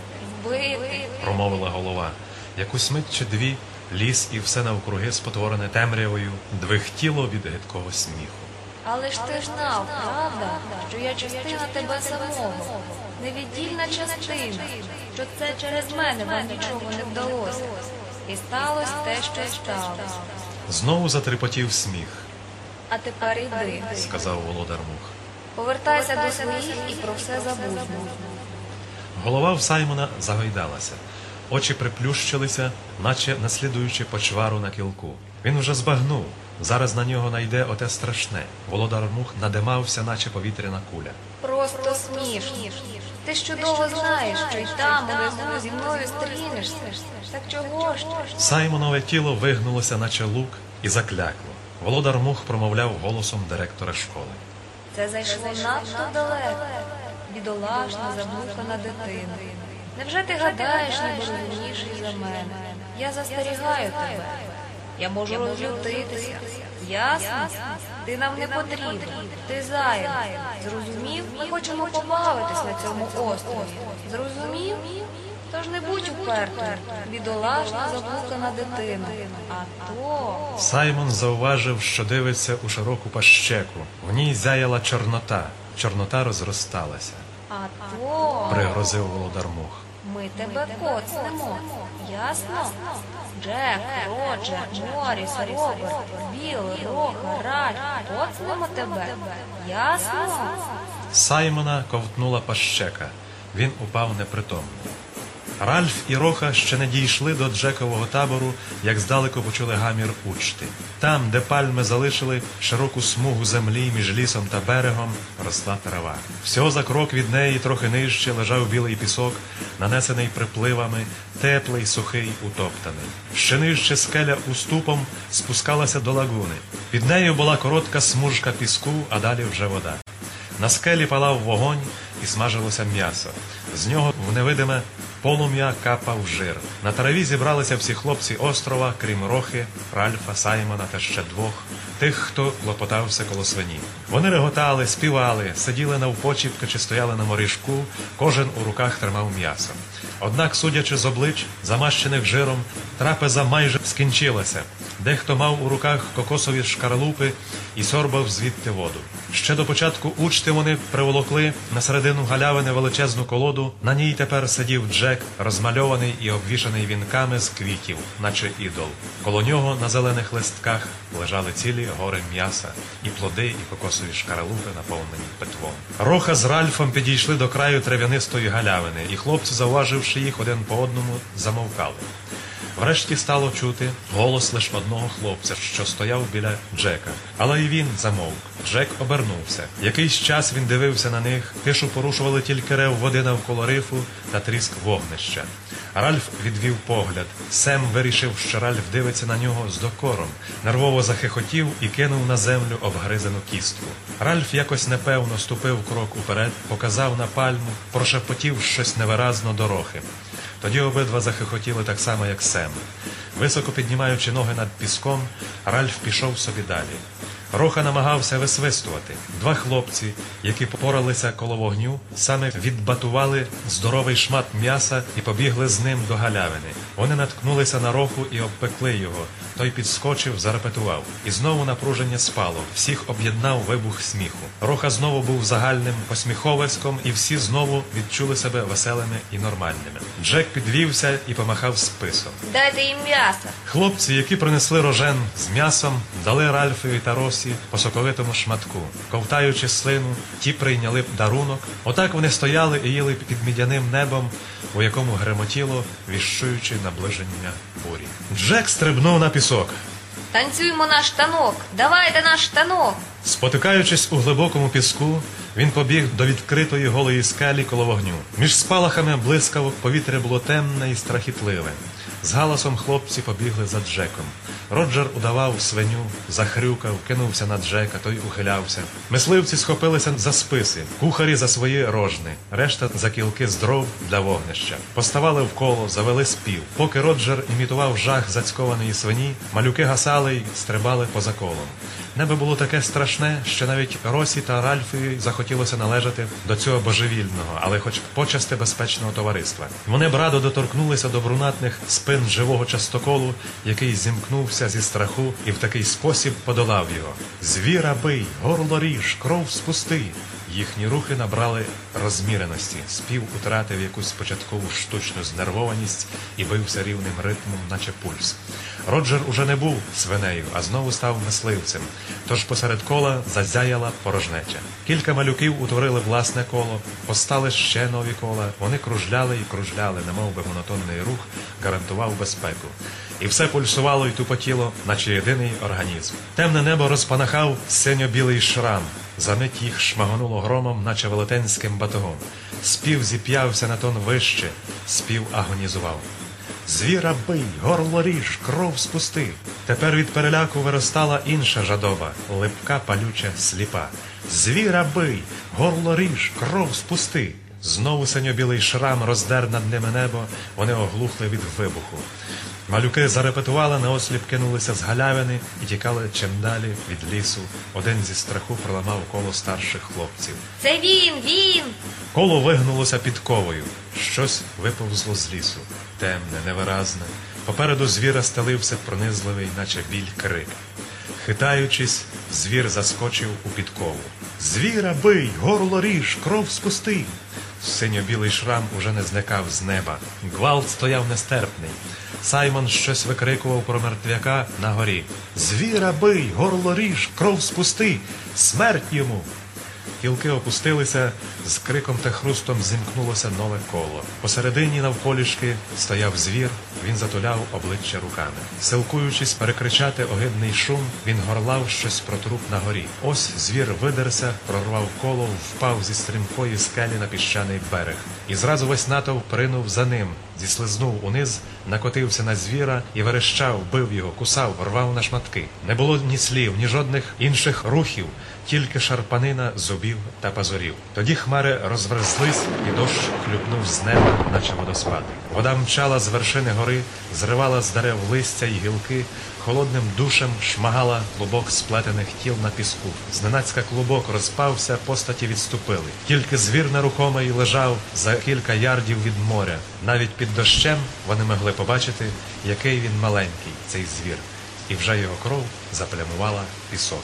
вбити. Промовила голова. Якусь мить чи дві ліс і все навкруги спотворене темрявою двихтіло від гидкого сміху. Але ж ти знав, правда, що я частина тебе самого, невіддільна частина, що це через мене вам нічого не вдалося. І сталося те, що сталося. Знову затрепотів сміх, А тепер йди. сказав володар мух. Повертайся до своїх і про все забудь. Голова в Саймона загойдалася, очі приплющилися, наче наслідуючи почвару на кілку. Він вже збагнув. Зараз на нього найде оте страшне. Володар мух надимався, наче повітряна куля. Просто смішно. Ти ж чудово знаєш, що й там, унизу, зі мною стрінешся. Так чого ж? Саймонове тіло вигнулося, наче лук, і заклякло. Володар мух промовляв голосом директора школи. Це зайшло надто далеко. Бідолашна, заблукана дитина. Невже ти гадаєш, ніби розумніший за мене? Я застерігаю тебе. Я можу розлютитися. Ясно? Ти нам не потрібен. Ти зайвий. Зрозумів? Ми хочемо побавитись на цьому острові. Зрозумів? Тож не будь упертим. Бідолашна, заблукана дитина. А то... Саймон зауважив, що дивиться у широку пащеку. В ній зяяла чорнота. Чорнота розросталася. А то... Пригрозив володар мух. Ми тебе коцнемо. Ясно? Джек, Роджер, Моріс, Роберт, Біл, Рога, Ральф. Коцнемо тебе. Ясно? Саймона ковтнула пащека. Він упав непритомний. Ральф і Роха ще не дійшли до Джекового табору, як здалеку почули гамір учти. Там, де пальми залишили широку смугу землі між лісом та берегом, росла трава. Всього за крок від неї трохи нижче лежав білий пісок, нанесений припливами, теплий, сухий, утоптаний. Ще нижче скеля уступом спускалася до лагуни. Під нею була коротка смужка піску, а далі вже вода. На скелі палав вогонь і смажилося м'ясо. З нього в невидиме полум'я капав жир. На траві зібралися всі хлопці острова, крім Рохи, Ральфа, Саймона та ще двох, тих, хто клопотався коло свині. Вони реготали, співали, сиділи навпочіпки чи стояли на моріжку, кожен у руках тримав м'ясо. Однак, судячи з облич, замащених жиром, трапеза майже скінчилася. Дехто мав у руках кокосові шкарлупи і сьорбав звідти воду. Ще до початку учти вони приволокли на середину галявини величезну колоду. На ній тепер сидів Джек, розмальований і обвішаний вінками з квітів, наче ідол. Коло нього на зелених листках лежали цілі гори м'яса, і плоди, і кокосові шкаралупи, наповнені питвом. Роха з Ральфом підійшли до краю трав'янистої галявини, і хлопці, зауваживши їх один по одному, замовкали. Врешті стало чути голос лише одного хлопця, що стояв біля Джека. Але й він замовк. Джек обернувся. Якийсь час він дивився на них, тишу порушували тільки рев води навколо рифу та тріск вогнища. Ральф відвів погляд. Сем вирішив, що Ральф дивиться на нього з докором, нервово захихотів і кинув на землю обгризану кістку. Ральф якось непевно ступив крок уперед, показав на пальму, прошепотів щось невиразно до Рохи. Тоді обидва захихотіли так само, як Сем. Високо піднімаючи ноги над піском, Ральф пішов собі далі. Роха намагався висвистувати. Два хлопці, які попоралися коло вогню, саме відбатували здоровий шмат м'яса і побігли з ним до галявини. Вони наткнулися на роху і обпекли його. Той підскочив, зарепетував. І знову напруження спало. Всіх об'єднав вибух сміху. Роха знову був загальним посміховиськом, і всі знову відчули себе веселими і нормальними. Джек підвівся і помахав списом. Дайте їм м'яса. Хлопці, які принесли рожен з м'ясом, дали Ральфові та Росі по соковитому шматку. Ковтаючи слину, ті прийняли дарунок. Отак вони стояли і їли під мідяним небом, у якому гремотіло, віщуючи наближення бурі. Джек стрибнув на пісок. Танцюємо наш танок. Давайте наш танок. Спотикаючись у глибокому піску, він побіг до відкритої голої скелі коло вогню. Між спалахами блискавок повітря було темне і страхітливе. З галасом хлопці побігли за Джеком. Роджер удавав свиню, захрюкав, кинувся на Джека, той ухилявся. Мисливці схопилися за списи, кухарі за свої рожни, решта за кілки з дров для вогнища. Поставали вколо, завели спів. Поки Роджер імітував жах зацькованої свині, малюки гасали й стрибали поза колом. Небо було таке страшне, що навіть Росі та Ральфові захотілося належати до цього божевільного, але хоч почасти безпечного товариства. Вони б радо доторкнулися до брунатних спин живого частоколу, який зімкнувся зі страху і в такий спосіб подолав його. Звіра бий, горло ріж, кров спусти. Їхні рухи набрали розміреності, спів утратив якусь початкову штучну знервованість і бився рівним ритмом, наче пульс. Роджер уже не був свинею, а знову став мисливцем. Тож посеред кола зазяяла порожнеча. Кілька малюків утворили власне коло, постали ще нові кола. Вони кружляли і кружляли, немов би монотонний рух гарантував безпеку. І все пульсувало і тупотіло, наче єдиний організм. Темне небо розпанахав синьо-білий шрам. Замить їх шмагонуло громом, наче велетенським батогом. Спів зіп'явся на тон вище, спів агонізував. Звіра бий, горло ріж, кров спусти. Тепер від переляку виростала інша жадоба, липка, палюча, сліпа. Звіра бий, горло ріж, кров спусти. Знову синьо-білий шрам роздер над ними небо, вони оглухли від вибуху. Малюки зарепетували, наосліп кинулися з галявини і тікали чим далі від лісу. Один зі страху проламав коло старших хлопців. Це він, він. Коло вигнулося під ковою. Щось виповзло з лісу. Темне, невиразне. Попереду звіра стелився пронизливий, наче біль крик. Хитаючись, звір заскочив у підкову. Звіра бий, горло ріж, кров спусти. Синьо-білий шрам уже не зникав з неба. Гвалт стояв нестерпний. Саймон щось викрикував про мертвяка на горі. Звіра бий, горло ріж, кров спусти, смерть йому. Гілки опустилися, з криком та хрустом зімкнулося нове коло. Посередині навколішки стояв звір, він затуляв обличчя руками. Силкуючись перекричати огидний шум, він горлав щось про труп на горі. Ось звір видерся, прорвав коло, впав зі стрімкої скелі на піщаний берег. І зразу весь натовп принув за ним, зіслизнув униз, накотився на звіра і верещав, бив його, кусав, рвав на шматки. Не було ні слів, ні жодних інших рухів, тільки шарпанина зубів та пазурів. Тоді хмари розверзлись, і дощ хлюпнув з неба, наче водоспад. Вода мчала з вершини гори, зривала з дерев листя й гілки, холодним душем шмагала клубок сплетених тіл на піску. Зненацька клубок розпався, постаті відступили. Тільки звір нерухомий лежав за кілька ярдів від моря. Навіть під дощем вони могли побачити, який він маленький, цей звір, і вже його кров заплямувала пісок.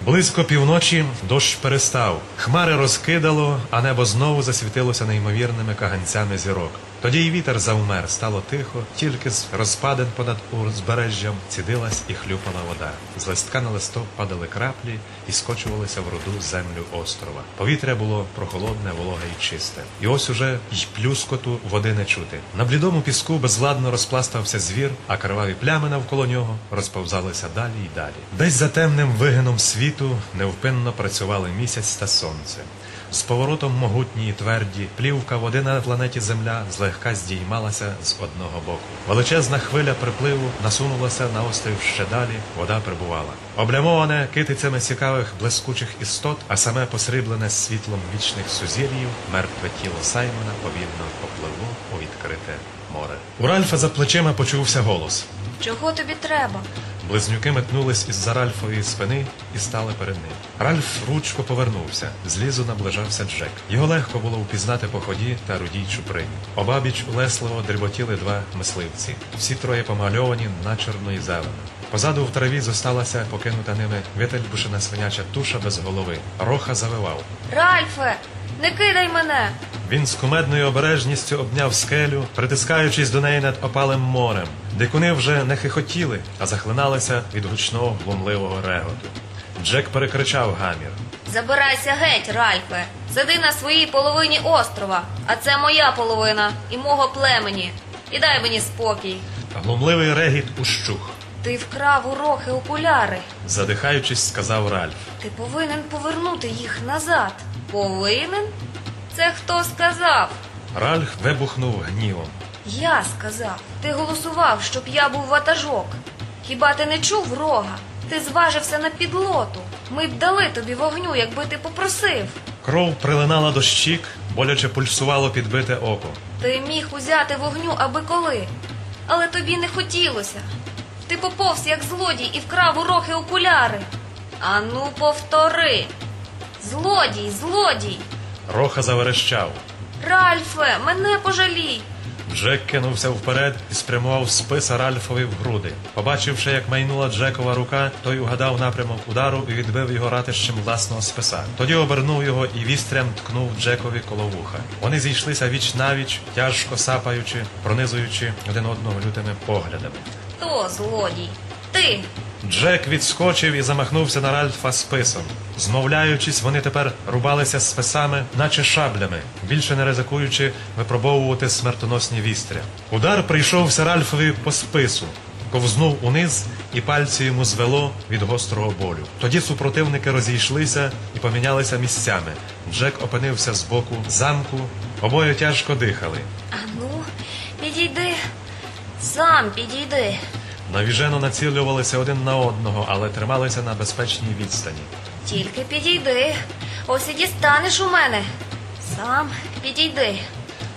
Близько півночі дощ перестав, хмари розкидало, а небо знову засвітилося неймовірними каганцями зірок. Тоді й вітер завмер, стало тихо, тільки з розпадин понад узбережжям цідилась і хлюпала вода. З листка на листок падали краплі і скочувалися в руду землю острова. Повітря було прохолодне, вологе і чисте. І ось уже й плюскоту води не чути. На блідому піску безладно розпластався звір, а криваві плями навколо нього розповзалися далі й далі. Десь за темним вигином світу невпинно працювали місяць та сонце. З поворотом могутні й тверді, плівка води на планеті Земля злегка здіймалася з одного боку. Величезна хвиля припливу насунулася на острів ще далі, вода прибувала. Облямоване китицями цікавих блискучих істот, а саме посріблене світлом вічних сузір'їв, мертве тіло Саймона повільно попливло у відкрите море. У Ральфа за плечима почувся голос. Чого тобі треба? Близнюки метнулись із-за Ральфової спини і стали перед ним. Ральф ручко повернувся. Злізу наближався Джек. Його легко було впізнати по ході та рудій чуприні. Обабіч улесливо дріботіли два мисливці. Всі троє помальовані начерно і зелено. Позаду в траві зосталася покинута ними вительбушена свиняча туша без голови. Роха завивав. Ральфе, не кидай мене. Він з кумедною обережністю обняв скелю, притискаючись до неї над опалим морем. Дикуни вже не хихотіли, а захлиналися від гучного глумливого реготу. Джек перекричав гамір. Забирайся геть, Ральфе. Сиди на своїй половині острова, а це моя половина і мого племені. І дай мені спокій. Глумливий регіт ущух. Ти вкрав у рохи окуляри. Задихаючись, сказав Ральф. Ти повинен повернути їх назад. Повинен? Це хто сказав? Ральф вибухнув гнівом. Я сказав. Ти голосував, щоб я був ватажок. Хіба ти не чув рога? Ти зважився на підлоту. Ми б дали тобі вогню, якби ти попросив. Кров прилинала до щік, боляче пульсувало підбите око. Ти міг узяти вогню аби коли, але тобі не хотілося. Ти поповз як злодій і вкрав у рохи окуляри. Ану, повтори. Злодій, злодій. Роха заверещав. Ральфе, мене пожалій. Джек кинувся вперед і спрямував списа Ральфові в груди. Побачивши, як майнула Джекова рука, той угадав напрямок удару і відбив його ратищем власного списа. Тоді обернув його і вістрям ткнув Джекові коло вуха. Вони зійшлися віч навіч, тяжко сапаючи, пронизуючи один одного лютими поглядами. Хто злодій? Ти. Джек відскочив і замахнувся на Ральфа списом. Змовляючись, вони тепер рубалися списами, наче шаблями, більше не ризикуючи випробовувати смертоносні вістря. Удар прийшовся Ральфові по спису, ковзнув униз, і пальці йому звело від гострого болю. Тоді супротивники розійшлися і помінялися місцями. Джек опинився збоку замку, обоє тяжко дихали. А ну, підійди. Сам підійди. Навіжено націлювалися один на одного, але трималися на безпечній відстані. Тільки підійди. Ось і дістанеш у мене. Сам підійди.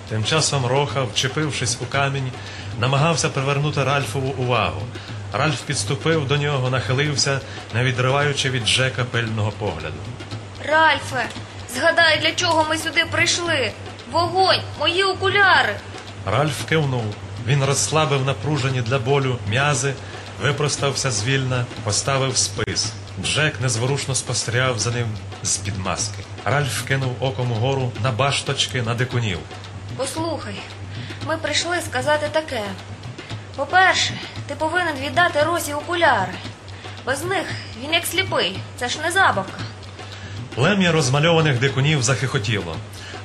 Тим часом Роха, вчепившись у камінь, намагався привернути Ральфову увагу. Ральф підступив до нього, нахилився, не відриваючи від Джека пильного погляду. Ральфе, згадай, для чого ми сюди прийшли. Вогонь, мої окуляри. Ральф кивнув. Він розслабив напружені для болю м'язи, випростався звільна, поставив спис. Джек незворушно спостерігав за ним з-під маски. Ральф кинув оком угору на башточки на дикунів. Послухай, ми прийшли сказати таке. По-перше, ти повинен віддати Росі окуляри. Без них він як сліпий, це ж не забавка. Плем'я розмальованих дикунів захихотіло.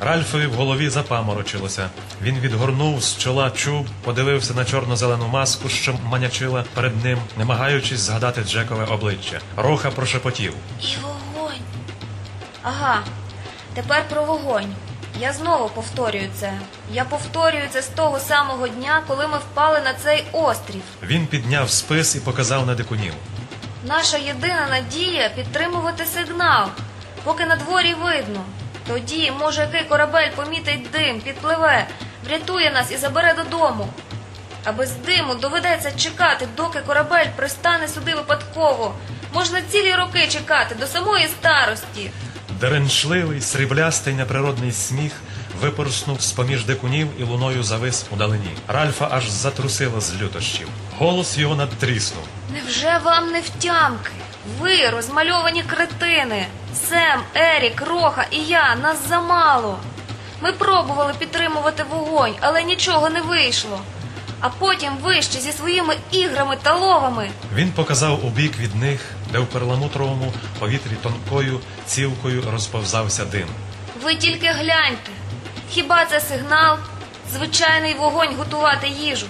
Ральфові в голові запаморочилося. Він відгорнув з чола чуб, подивився на чорно-зелену маску, що манячила перед ним, намагаючись згадати Джекове обличчя. Роха прошепотів. І вогонь. Ага, тепер про вогонь. Я знову повторюю це. Я повторюю це з того самого дня, коли ми впали на цей острів. Він підняв спис і показав на дикунів. Наша єдина надія підтримувати сигнал, поки на дворі видно. Тоді, може, який корабель помітить дим, підпливе, врятує нас і забере додому. А без диму доведеться чекати, доки корабель пристане сюди випадково. Можна цілі роки чекати до самої старості. Деренчливий, сріблястий неприродний сміх випорснув з-поміж дикунів і луною завис у далині. Ральфа аж затрусило з лютощів. Голос його надтріснув. Невже вам не втямки? Ви розмальовані кретини. Сем, Ерік, Роха і я нас замало. Ми пробували підтримувати вогонь, але нічого не вийшло. А потім ви ще зі своїми іграми та ловами. Він показав у бік від них, де в перламутровому повітрі тонкою цівкою розповзався дим. Ви тільки гляньте. Хіба це сигнал? Звичайний вогонь готувати їжу.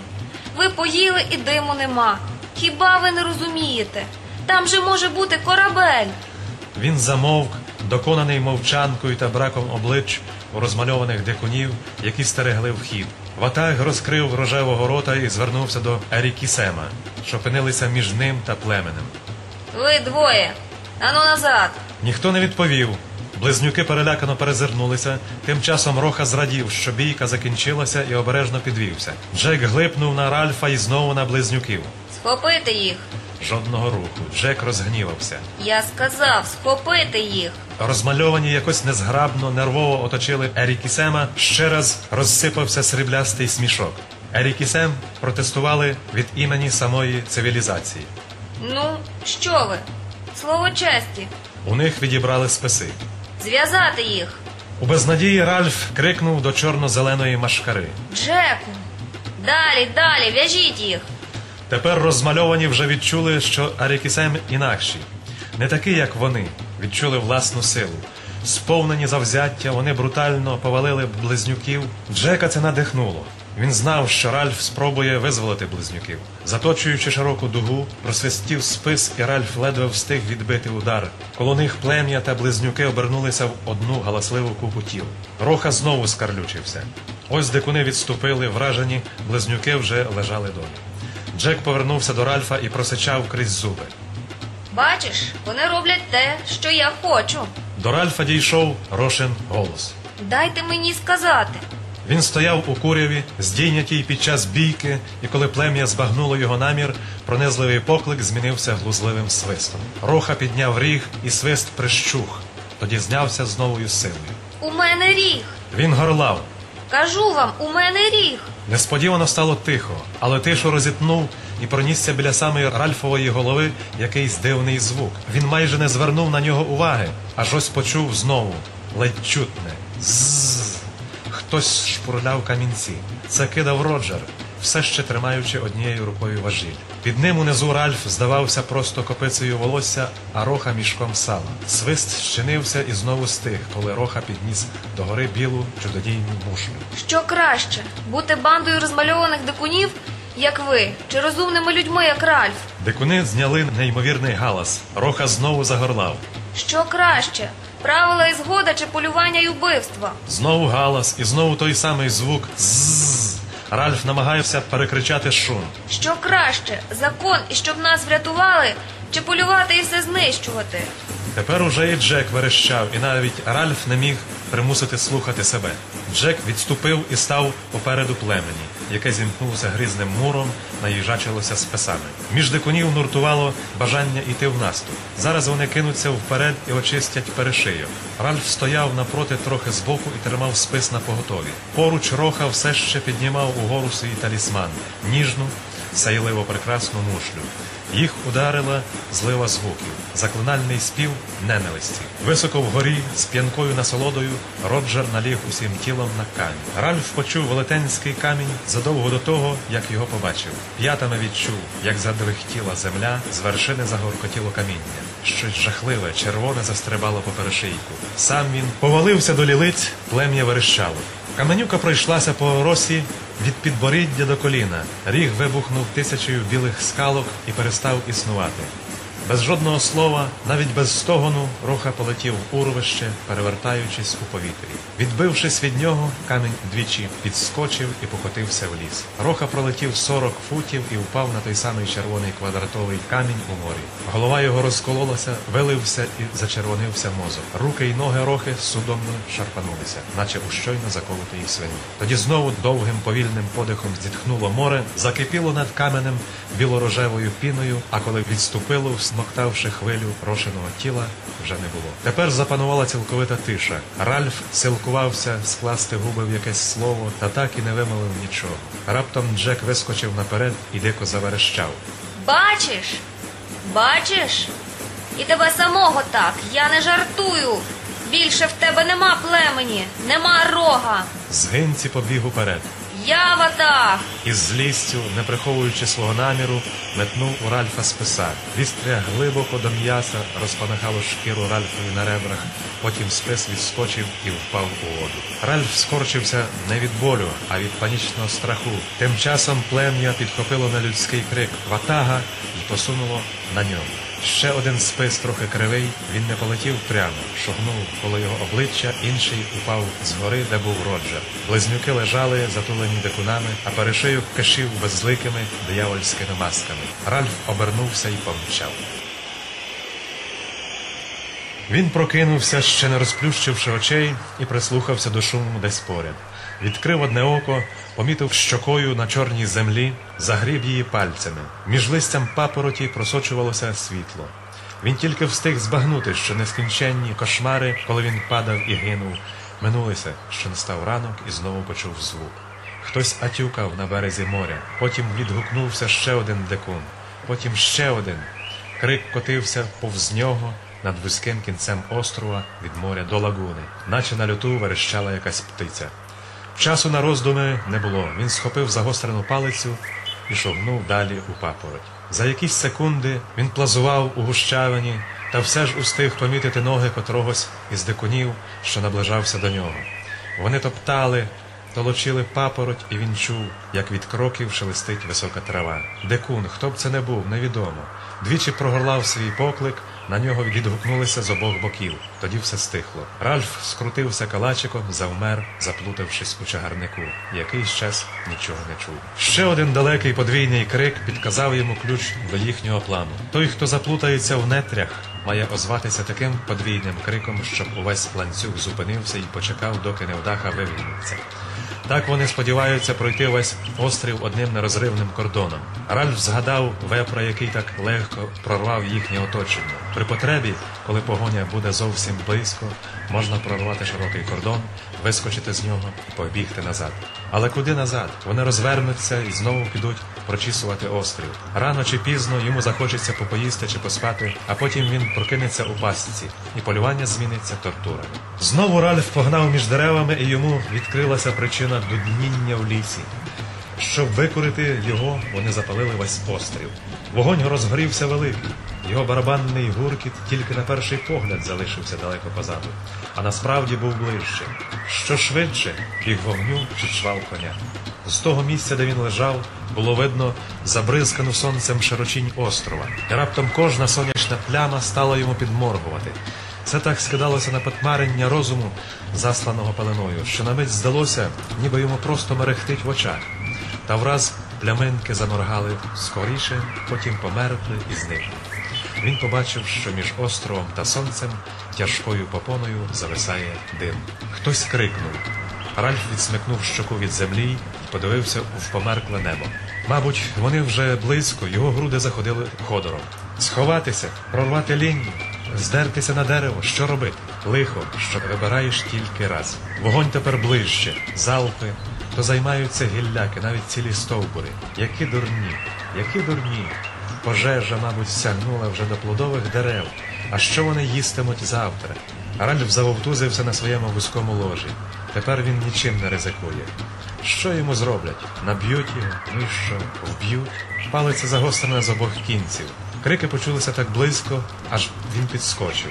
Ви поїли і диму нема. Хіба ви не розумієте? Там же може бути корабель. Він замовк, доконаний мовчанкою та браком облич у розмальованих дикунів, які стерегли вхід. Ватаг розкрив рожевого рота і звернувся до Ерікісема, що опинилися між ним та племенем. Ви двоє. Ану назад. Ніхто не відповів. Близнюки перелякано перезирнулися. Тим часом Роха зрадів, що бійка закінчилася і обережно підвівся. Джек глипнув на Ральфа і знову на близнюків. Схопити їх. Жодного руху. Джек розгнівався. Я сказав, схопити їх. Розмальовані якось незграбно, нервово оточили Ерікісема. Ще раз розсипався сріблястий смішок. Ерікісем протестували від імені самої цивілізації. Ну, що ви? Слово честі. У них відібрали списи. Зв'язати їх. У безнадії Ральф крикнув до чорно-зеленої машкари. Джеку. Далі, далі, в'яжіть їх. Тепер розмальовані вже відчули, що Арікісем інакші. Не такі, як вони, відчули власну силу. Сповнені завзяття, вони брутально повалили близнюків. Джека це надихнуло. Він знав, що Ральф спробує визволити близнюків. Заточуючи широку дугу, просвистів спис, і Ральф ледве встиг відбити удар. Коло них плем'я та близнюки обернулися в одну галасливу купу тіл. Роха знову скарлючився. Ось дикуни відступили, вражені, близнюки вже лежали долі. Джек повернувся до Ральфа і просичав крізь зуби. Бачиш, вони роблять те, що я хочу. До Ральфа дійшов Рошин голос. Дайте мені сказати. Він стояв у куряві, здійнятій під час бійки, і коли плем'я збагнуло його намір, пронизливий поклик змінився глузливим свистом. Роха підняв ріг, і свист прищух, тоді знявся з новою силою. У мене ріг. Він горлав. Кажу вам, у мене ріг. Несподівано стало тихо, але тишу розітнув і пронісся біля самої Ральфової голови якийсь дивний звук. Він майже не звернув на нього уваги, аж ось почув знову ледь чутне. Ззз. Хтось шпурляв камінці. Це кидав Роджер, все ще тримаючи однією рукою важіль. Під ним унизу Ральф здавався просто копицею волосся, а роха мішком сала. Свист щинився і знову стих, коли роха підніс догори білу чудодійну мушлю. Що краще, бути бандою розмальованих дикунів, як ви, чи розумними людьми, як Ральф? Дикуни зняли неймовірний галас. Роха знову загорлав. Що краще, правила і згода чи полювання і убивства? Знову галас і знову той самий звук «ззз». Ральф намагався перекричати шум. Що краще, закон і щоб нас врятували, чи полювати і все знищувати? Тепер уже і Джек верещав, і навіть Ральф не міг примусити слухати себе. Джек відступив і став попереду племені, яке зімкнулося грізним муром, наїжачилося з песами. Між дикунів нуртувало бажання йти в наступ. Зараз вони кинуться вперед і очистять перешийок. Ральф стояв напроти трохи збоку і тримав спис на поготові. Поруч роха все ще піднімав угору свій талісман, ніжну, сяйливо прекрасну мушлю. Їх ударила злива звуків, заклинальний спів ненависті. Високо вгорі, з п'янкою насолодою, Роджер наліг усім тілом на камінь. Ральф почув велетенський камінь задовго до того, як його побачив. П'ятами відчув, як задрихтіла земля, з вершини загоркотіло каміння. Щось жахливе, червоне застрибало по перешийку. Сам він повалився до лілиць, плем'я верещало. Каменюка пройшлася по росі від підборіддя до коліна. Ріг вибухнув тисячею білих скалок і перестав існувати. Без жодного слова, навіть без стогону, роха полетів в урвище, перевертаючись у повітрі. Відбившись від нього, камінь двічі підскочив і покотився в ліс. Роха пролетів 40 футів і впав на той самий червоний квадратовий камінь у морі. Голова його розкололася, вилився і зачервонився мозок. Руки й ноги рохи судомно шарпанулися, наче у щойно заколотої свині. Тоді знову довгим повільним подихом зітхнуло море, закипіло над каменем білорожевою піною, а коли відступило, всмоктавши хвилю рошеного тіла, вже не було. Тепер запанувала цілковита тиша. Ральф силкувався скласти губи в якесь слово, та так і не вимовив нічого. Раптом Джек вискочив наперед і дико заверещав. Бачиш? Бачиш? І тебе самого так, я не жартую. Більше в тебе нема племені, нема рога. Згинці побіг уперед. Я. Із злістю, не приховуючи свого наміру, метнув у Ральфа списа. Вістря глибоко до м'яса розпанахало шкіру Ральфові на ребрах, потім спис відскочив і впав у воду. Ральф скорчився не від болю, а від панічного страху. Тим часом плем'я підхопило на людський крик ватага і посунуло на нього. Ще один спис трохи кривий, він не полетів прямо, шогнув коло його обличчя, інший упав згори, де був Роджер. Близнюки лежали, затулені дикунами, а перешийок кишів безликими диявольськими масками. Ральф обернувся і помчав. Він прокинувся, ще не розплющивши очей, і прислухався до шуму десь поряд. Відкрив одне око, помітив щокою на чорній землі, загріб її пальцями. Між листям папороті просочувалося світло. Він тільки встиг збагнути, що нескінченні кошмари, коли він падав і гинув, минулися, що настав ранок і знову почув звук. Хтось атюкав на березі моря, потім відгукнувся ще один дикун, потім ще один. Крик котився повз нього над вузьким кінцем острова від моря до лагуни, наче на люту верещала якась птиця. Часу на роздуми не було. Він схопив загострену палицю і шогнув далі у папороть. За якісь секунди він плазував у гущавині та все ж устиг помітити ноги котрогось із дикунів, що наближався до нього. Вони топтали, толочили папороть, і він чув, як від кроків шелестить висока трава. Дикун, хто б це не був, невідомо. Двічі прогорлав свій поклик, на нього відгукнулися з обох боків. Тоді все стихло. Ральф скрутився калачиком, завмер, заплутавшись у чагарнику. Якийсь час нічого не чув. Ще один далекий подвійний крик підказав йому ключ до їхнього плану. Той, хто заплутається в нетрях, має озватися таким подвійним криком, щоб увесь ланцюг зупинився і почекав, доки невдаха вивільниться. Так вони сподіваються пройти весь острів одним нерозривним кордоном. Ральф згадав вепра, який так легко прорвав їхнє оточення. При потребі, коли погоня буде зовсім близько, можна прорвати широкий кордон, вискочити з нього і побігти назад. Але куди назад? Вони розвернуться і знову підуть прочісувати острів. Рано чи пізно йому захочеться попоїсти чи поспати, а потім він прокинеться у пастці, і полювання зміниться тортурами. Знову Ральф погнав між деревами, і йому відкрилася причина дудніння в лісі. Щоб викорити його, вони запалили весь острів. Вогонь розгорівся великий. Його барабанний гуркіт тільки на перший погляд залишився далеко позаду, а насправді був ближче. Що швидше біг вогню чи чвал коня. З того місця, де він лежав, було видно забризкану сонцем широчінь острова, і раптом кожна сонячна пляма стала йому підморгувати. Це так скидалося на потмарення розуму, засланого пеленою, що на мить здалося, ніби йому просто мерехтить в очах. Та враз пляминки заморгали скоріше, потім померкли і зникли. Він побачив, що між островом та сонцем тяжкою попоною зависає дим. Хтось крикнув. Ральф відсмикнув щоку від землі подивився в померкле небо. Мабуть, вони вже близько, його груди заходили ходором. Сховатися, прорвати лінію, здертися на дерево, що робити? Лихо, що вибираєш тільки раз. Вогонь тепер ближче, залпи, то займаються гілляки, навіть цілі стовбури. Які дурні, які дурні. Пожежа, мабуть, сягнула вже до плодових дерев. А що вони їстимуть завтра? Ральф завовтузився на своєму вузькому ложі. Тепер він нічим не ризикує. Що йому зроблять? Наб'ють його, ну що? Вб'ють. Палиця загострена з обох кінців. Крики почулися так близько, аж він підскочив.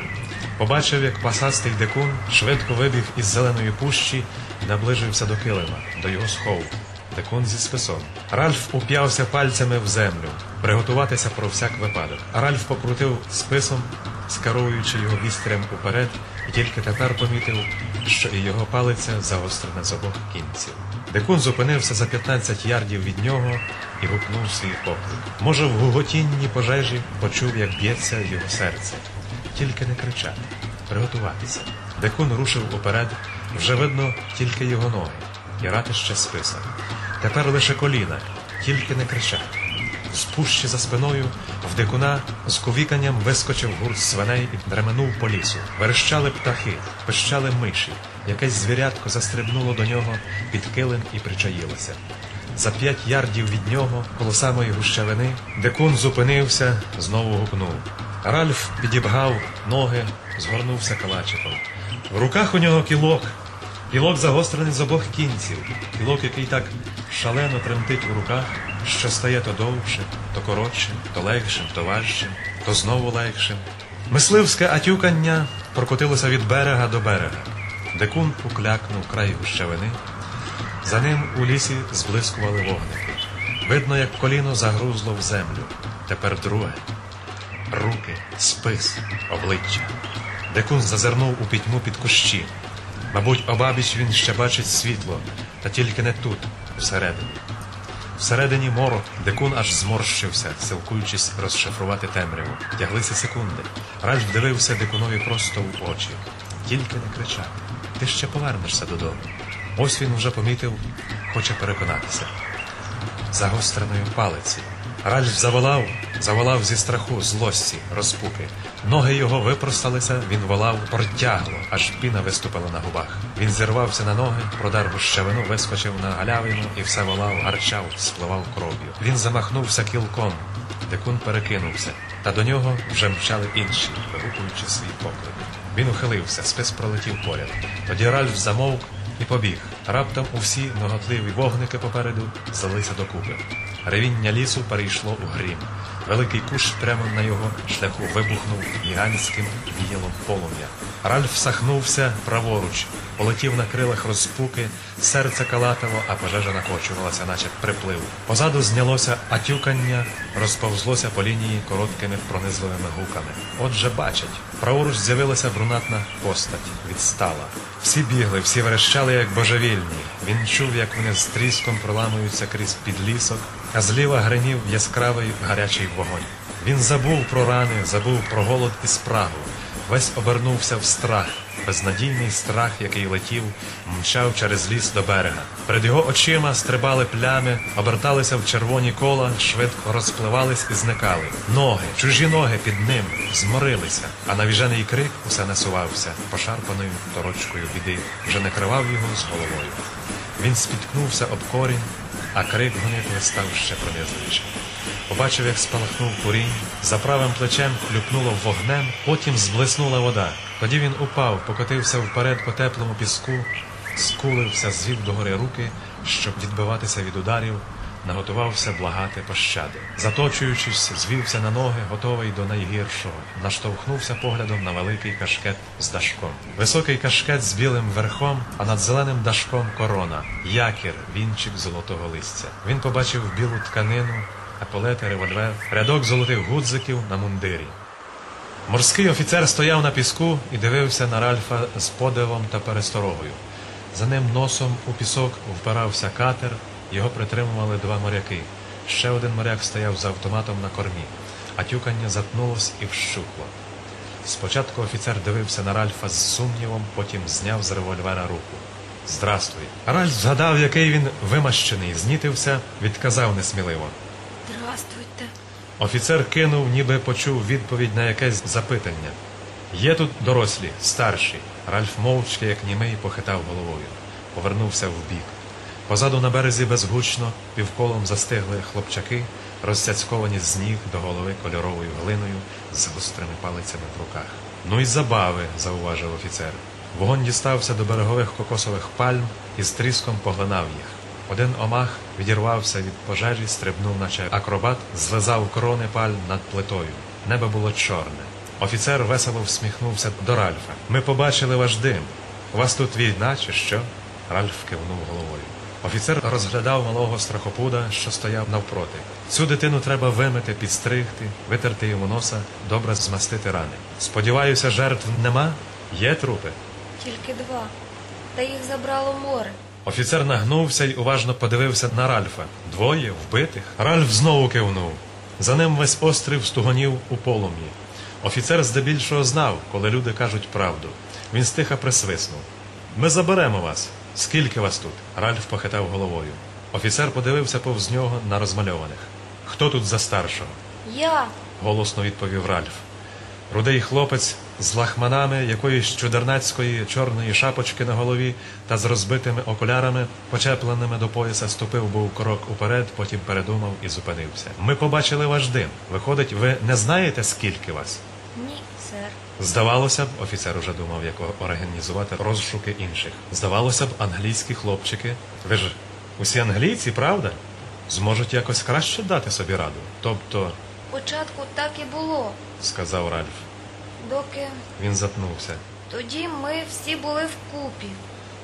Побачив, як пасастий дикун швидко вибіг із зеленої пущі і наближився до килима, до його схову. Дикун зі списом. Ральф уп'явся пальцями в землю, приготуватися про всяк випадок. Ральф покрутив списом, скеруючи його вістрям уперед, і тільки тепер помітив, що і його палиця загострена з обох кінців. Дикун зупинився за 15 ярдів від нього і гукнув свій поклик. Може, в гуготінні пожежі почув, як б'ється його серце. Тільки не кричати, приготуватися. Дикун рушив уперед, вже видно тільки його ноги і ратище списав. Тепер лише коліна, тільки не кричати. З пущі за спиною в дикуна з ковіканням вискочив гурт свиней і дременув по лісу. Верещали птахи, пищали миші. Якесь звірятко застрибнуло до нього під килим і причаїлося. За п'ять ярдів від нього, коло самої гущавини, дикун зупинився, знову гукнув. Ральф підібгав ноги, згорнувся калачиком. В руках у нього кілок, Кілок загострений з обох кінців, кілок, який так шалено тремтить у руках, що стає то довшим, то коротшим, то легшим, то важчим, то знову легшим. Мисливське атюкання прокотилося від берега до берега. Декун уклякнув край гущавини. За ним у лісі зблискували вогники. Видно, як коліно загрузло в землю. Тепер друге. Руки, спис, обличчя. Декун зазирнув у пітьму під кущі. Мабуть, обабіч він ще бачить світло, та тільки не тут, всередині. Всередині морок, декун аж зморщився, силкуючись розшифрувати темряву. Тяглися секунди. Ральф дивився дикунові просто в очі. Тільки не кричав. Ти ще повернешся додому. Ось він вже помітив, хоче переконатися. Загостреною палиці. Ральф заволав, заволав зі страху, злості, розпуки. Ноги його випросталися, він волав протягло, аж піна виступила на губах. Він зірвався на ноги, продар гущавину, вискочив на галявину і все волав, гарчав, спливав кров'ю. Він замахнувся кілком. Дикун перекинувся, та до нього вже мчали інші, вигукуючи свій поклик. Він ухилився, спис пролетів поряд. Тоді Ральф замовк і побіг. Раптом усі ноготливі вогники попереду залися докупи. Ревіння лісу перейшло у грім. Великий кущ прямо на його шляху вибухнув гігантським віялом полум'я. Ральф сахнувся праворуч, полетів на крилах розпуки, серце калатало, а пожежа накочувалася, наче приплив. Позаду знялося атюкання, розповзлося по лінії короткими пронизливими гуками. Отже, бачать, праворуч з'явилася брунатна постать, відстала. Всі бігли, всі верещали, як божевільні. Він чув, як вони з тріском проламуються крізь підлісок, а зліва гримів яскравий гарячий вогонь. Він забув про рани, забув про голод і спрагу. Весь обернувся в страх, безнадійний страх, який летів, мчав через ліс до берега. Перед його очима стрибали плями, оберталися в червоні кола, швидко розпливались і зникали. Ноги, чужі ноги під ним зморилися, а навіжений крик усе насувався, пошарпаною торочкою біди, вже накривав його з головою. Він спіткнувся об корінь, а крик гонитви став ще пронизливішим. Побачив, як спалахнув курінь, за правим плечем хлюпнуло вогнем, потім зблиснула вода. Тоді він упав, покотився вперед по теплому піску, скулився, звів догори руки, щоб відбиватися від ударів, наготувався благати пощади. Заточуючись, звівся на ноги, готовий до найгіршого. Наштовхнувся поглядом на великий кашкет з дашком. Високий кашкет з білим верхом, а над зеленим дашком корона, якір, вінчик золотого листя. Він побачив білу тканину, еполети, револьвер, рядок золотих гудзиків на мундирі. Морський офіцер стояв на піску і дивився на Ральфа з подивом та пересторогою. За ним носом у пісок впирався катер, його притримували два моряки. Ще один моряк стояв з автоматом на кормі, а тюкання затнулось і вщухло. Спочатку офіцер дивився на Ральфа з сумнівом, потім зняв з револьвера руку. Здрастуй. Ральф згадав, який він вимащений, знітився, відказав несміливо. Здрастуйте. Офіцер кинув, ніби почув відповідь на якесь запитання. Є тут дорослі, старші. Ральф мовчки, як німий, похитав головою. Повернувся вбік. Позаду на березі безгучно, півколом застигли хлопчаки, розцяцьковані з ніг до голови кольоровою глиною з гострими палицями в руках. Ну й забави, зауважив офіцер. Вогонь дістався до берегових кокосових пальм і з тріском поглинав їх. Один омах відірвався від пожежі, стрибнув, наче акробат, злизав крони пальм над плитою. Небо було чорне. Офіцер весело всміхнувся до Ральфа. Ми побачили ваш дим. У вас тут війна чи що? Ральф кивнув головою. Офіцер розглядав малого страхопуда, що стояв навпроти. Цю дитину треба вимити, підстригти, витерти йому носа, добре змастити рани. Сподіваюся, жертв нема? Є трупи? Тільки два. Та їх забрало море. Офіцер нагнувся й уважно подивився на Ральфа. Двоє вбитих. Ральф знову кивнув. За ним весь острів стугонів у полум'ї. Офіцер здебільшого знав, коли люди кажуть правду. Він стиха присвиснув. Ми заберемо вас. Скільки вас тут? Ральф похитав головою. Офіцер подивився повз нього на розмальованих. Хто тут за старшого? Я. голосно відповів Ральф. Рудий хлопець з лахманами якоїсь чудернацької чорної шапочки на голові та з розбитими окулярами, почепленими до пояса, ступив був крок уперед, потім передумав і зупинився. Ми побачили ваш дим. Виходить, ви не знаєте, скільки вас? Ні, сер. Здавалося б, офіцер уже думав, як організувати розшуки інших. Здавалося б, англійські хлопчики. Ви ж усі англійці, правда? Зможуть якось краще дати собі раду. Тобто, Спочатку так і було, сказав Ральф. Доки Він затнувся. тоді ми всі були вкупі.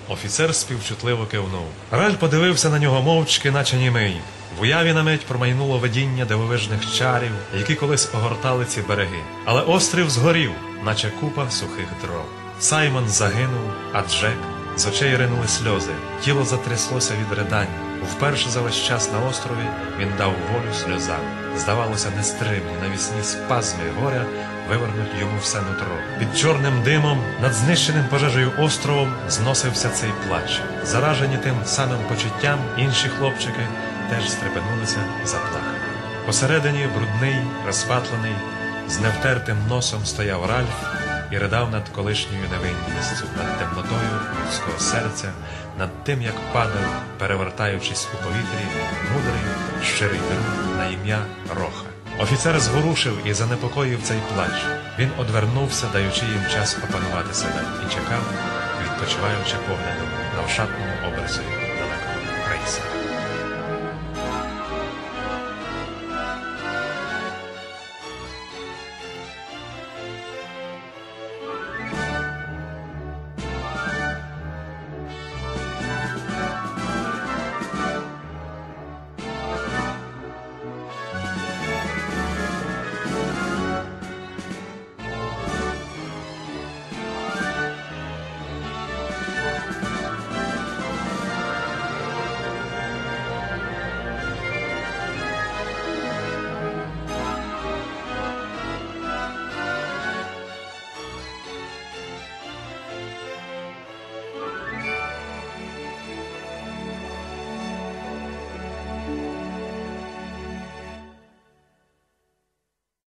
Офіцер співчутливо кивнув. Раль подивився на нього мовчки, наче німий. В уяві на мить промайнуло видіння дивовижних чарів, які колись огортали ці береги. Але острів згорів, наче купа сухих дров. Саймон загинув, а Джек з очей ринули сльози. Тіло затряслося від ридань. Вперше за весь час на острові він дав волю сльозам. Здавалося, нестримні навісні спазми горя вивернуть йому все нутро. Під чорним димом, над знищеним пожежею островом зносився цей плач. Заражені тим самим почуттям, інші хлопчики теж стрепенулися, заплакали. Посередині брудний, розпатлений, з невтертим носом стояв Ральф і ридав над колишньою невинністю, над темнотою людського серця, над тим, як падав, перевертаючись у повітрі, мудрий, щирий друг на ім'я Роха. Офіцер зворушив і занепокоїв цей плач. Він одвернувся, даючи їм час опанувати себе, і чекав, відпочиваючи поглядом на вшатному образі